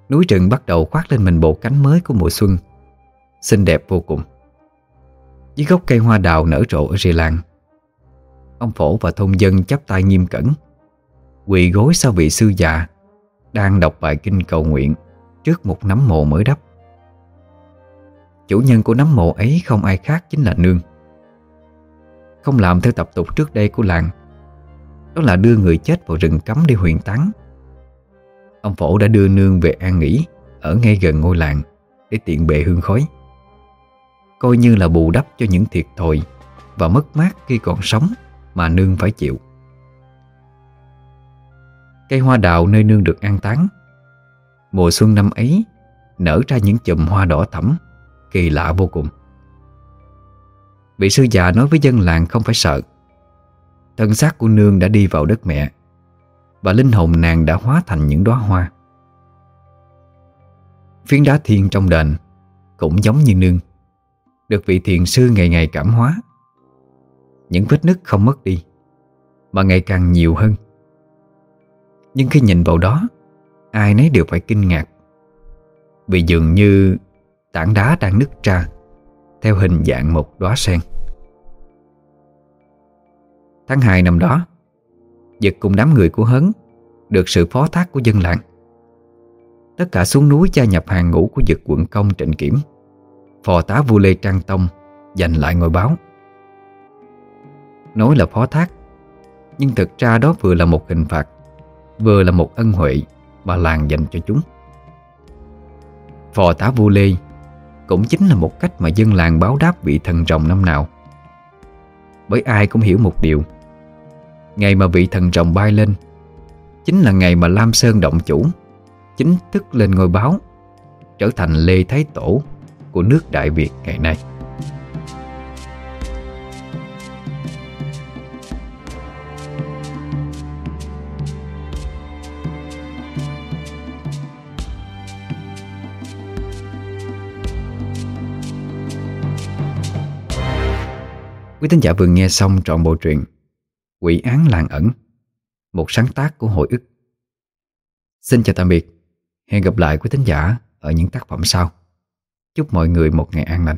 Núi rừng bắt đầu khoác lên mình bộ cánh mới của mùa xuân, Xinh đẹp vô cùng. Dưới gốc cây hoa đào nở rộ ở rìa làng, Ông phổ và thôn dân chắp tay nghiêm cẩn. Quỳ gối sau vị sư già, Đang đọc bài kinh cầu nguyện Trước một nấm mộ mới đắp. Chủ nhân của nấm mộ ấy không ai khác chính là Nương. Không làm theo tập tục trước đây của làng, Đó là đưa người chết vào rừng cấm để huyền táng. Ông phổ đã đưa Nương về an nghỉ Ở ngay gần ngôi làng Để tiện bệ hương khói. Coi như là bù đắp cho những thiệt thòi Và mất mát khi còn sống Mà Nương phải chịu. Cây hoa đào nơi Nương được an táng. Mùa xuân năm ấy, Nở ra những chùm hoa đỏ thẫm, Kỳ lạ vô cùng. Vị sư già nói với dân làng không phải sợ. Thân xác của nương đã đi vào đất mẹ, Và linh hồn nàng đã hóa thành những đóa hoa. Phiến đá thiên trong đền Cũng giống như nương, Được vị thiền sư ngày ngày cảm hóa. Những vết nứt không mất đi, Mà ngày càng nhiều hơn. Nhưng khi nhìn vào đó, Ai nấy đều phải kinh ngạc. Vì dường như tảng đá đang nứt ra, Theo hình dạng một đóa sen. Tháng 2 năm đó Giật cùng đám người của Hấn Được sự phó thác của dân làng. Tất cả xuống núi gia nhập hàng ngũ của Dực quận công trịnh kiểm Phò tá vua Lê Trang Tông Giành lại ngôi báo. Nói là phó thác, Nhưng thực ra đó vừa là một hình phạt Vừa là một ân huệ Mà làng dành cho chúng. Phò tá vua Lê Cũng chính là một cách mà dân làng báo đáp vị thần rồng năm nào. Bởi ai cũng hiểu một điều, Ngày mà vị thần rồng bay lên Chính là ngày mà Lam Sơn động chủ Chính thức lên ngôi báo, Trở thành Lê Thái Tổ Của nước Đại Việt ngày nay. Quý thính giả vừa nghe xong trọn bộ truyện Quỷ án làng ẩn, Một sáng tác của hội ức. Xin chào tạm biệt. Hẹn gặp lại quý thính giả Ở những tác phẩm sau. Chúc mọi người một ngày an lành.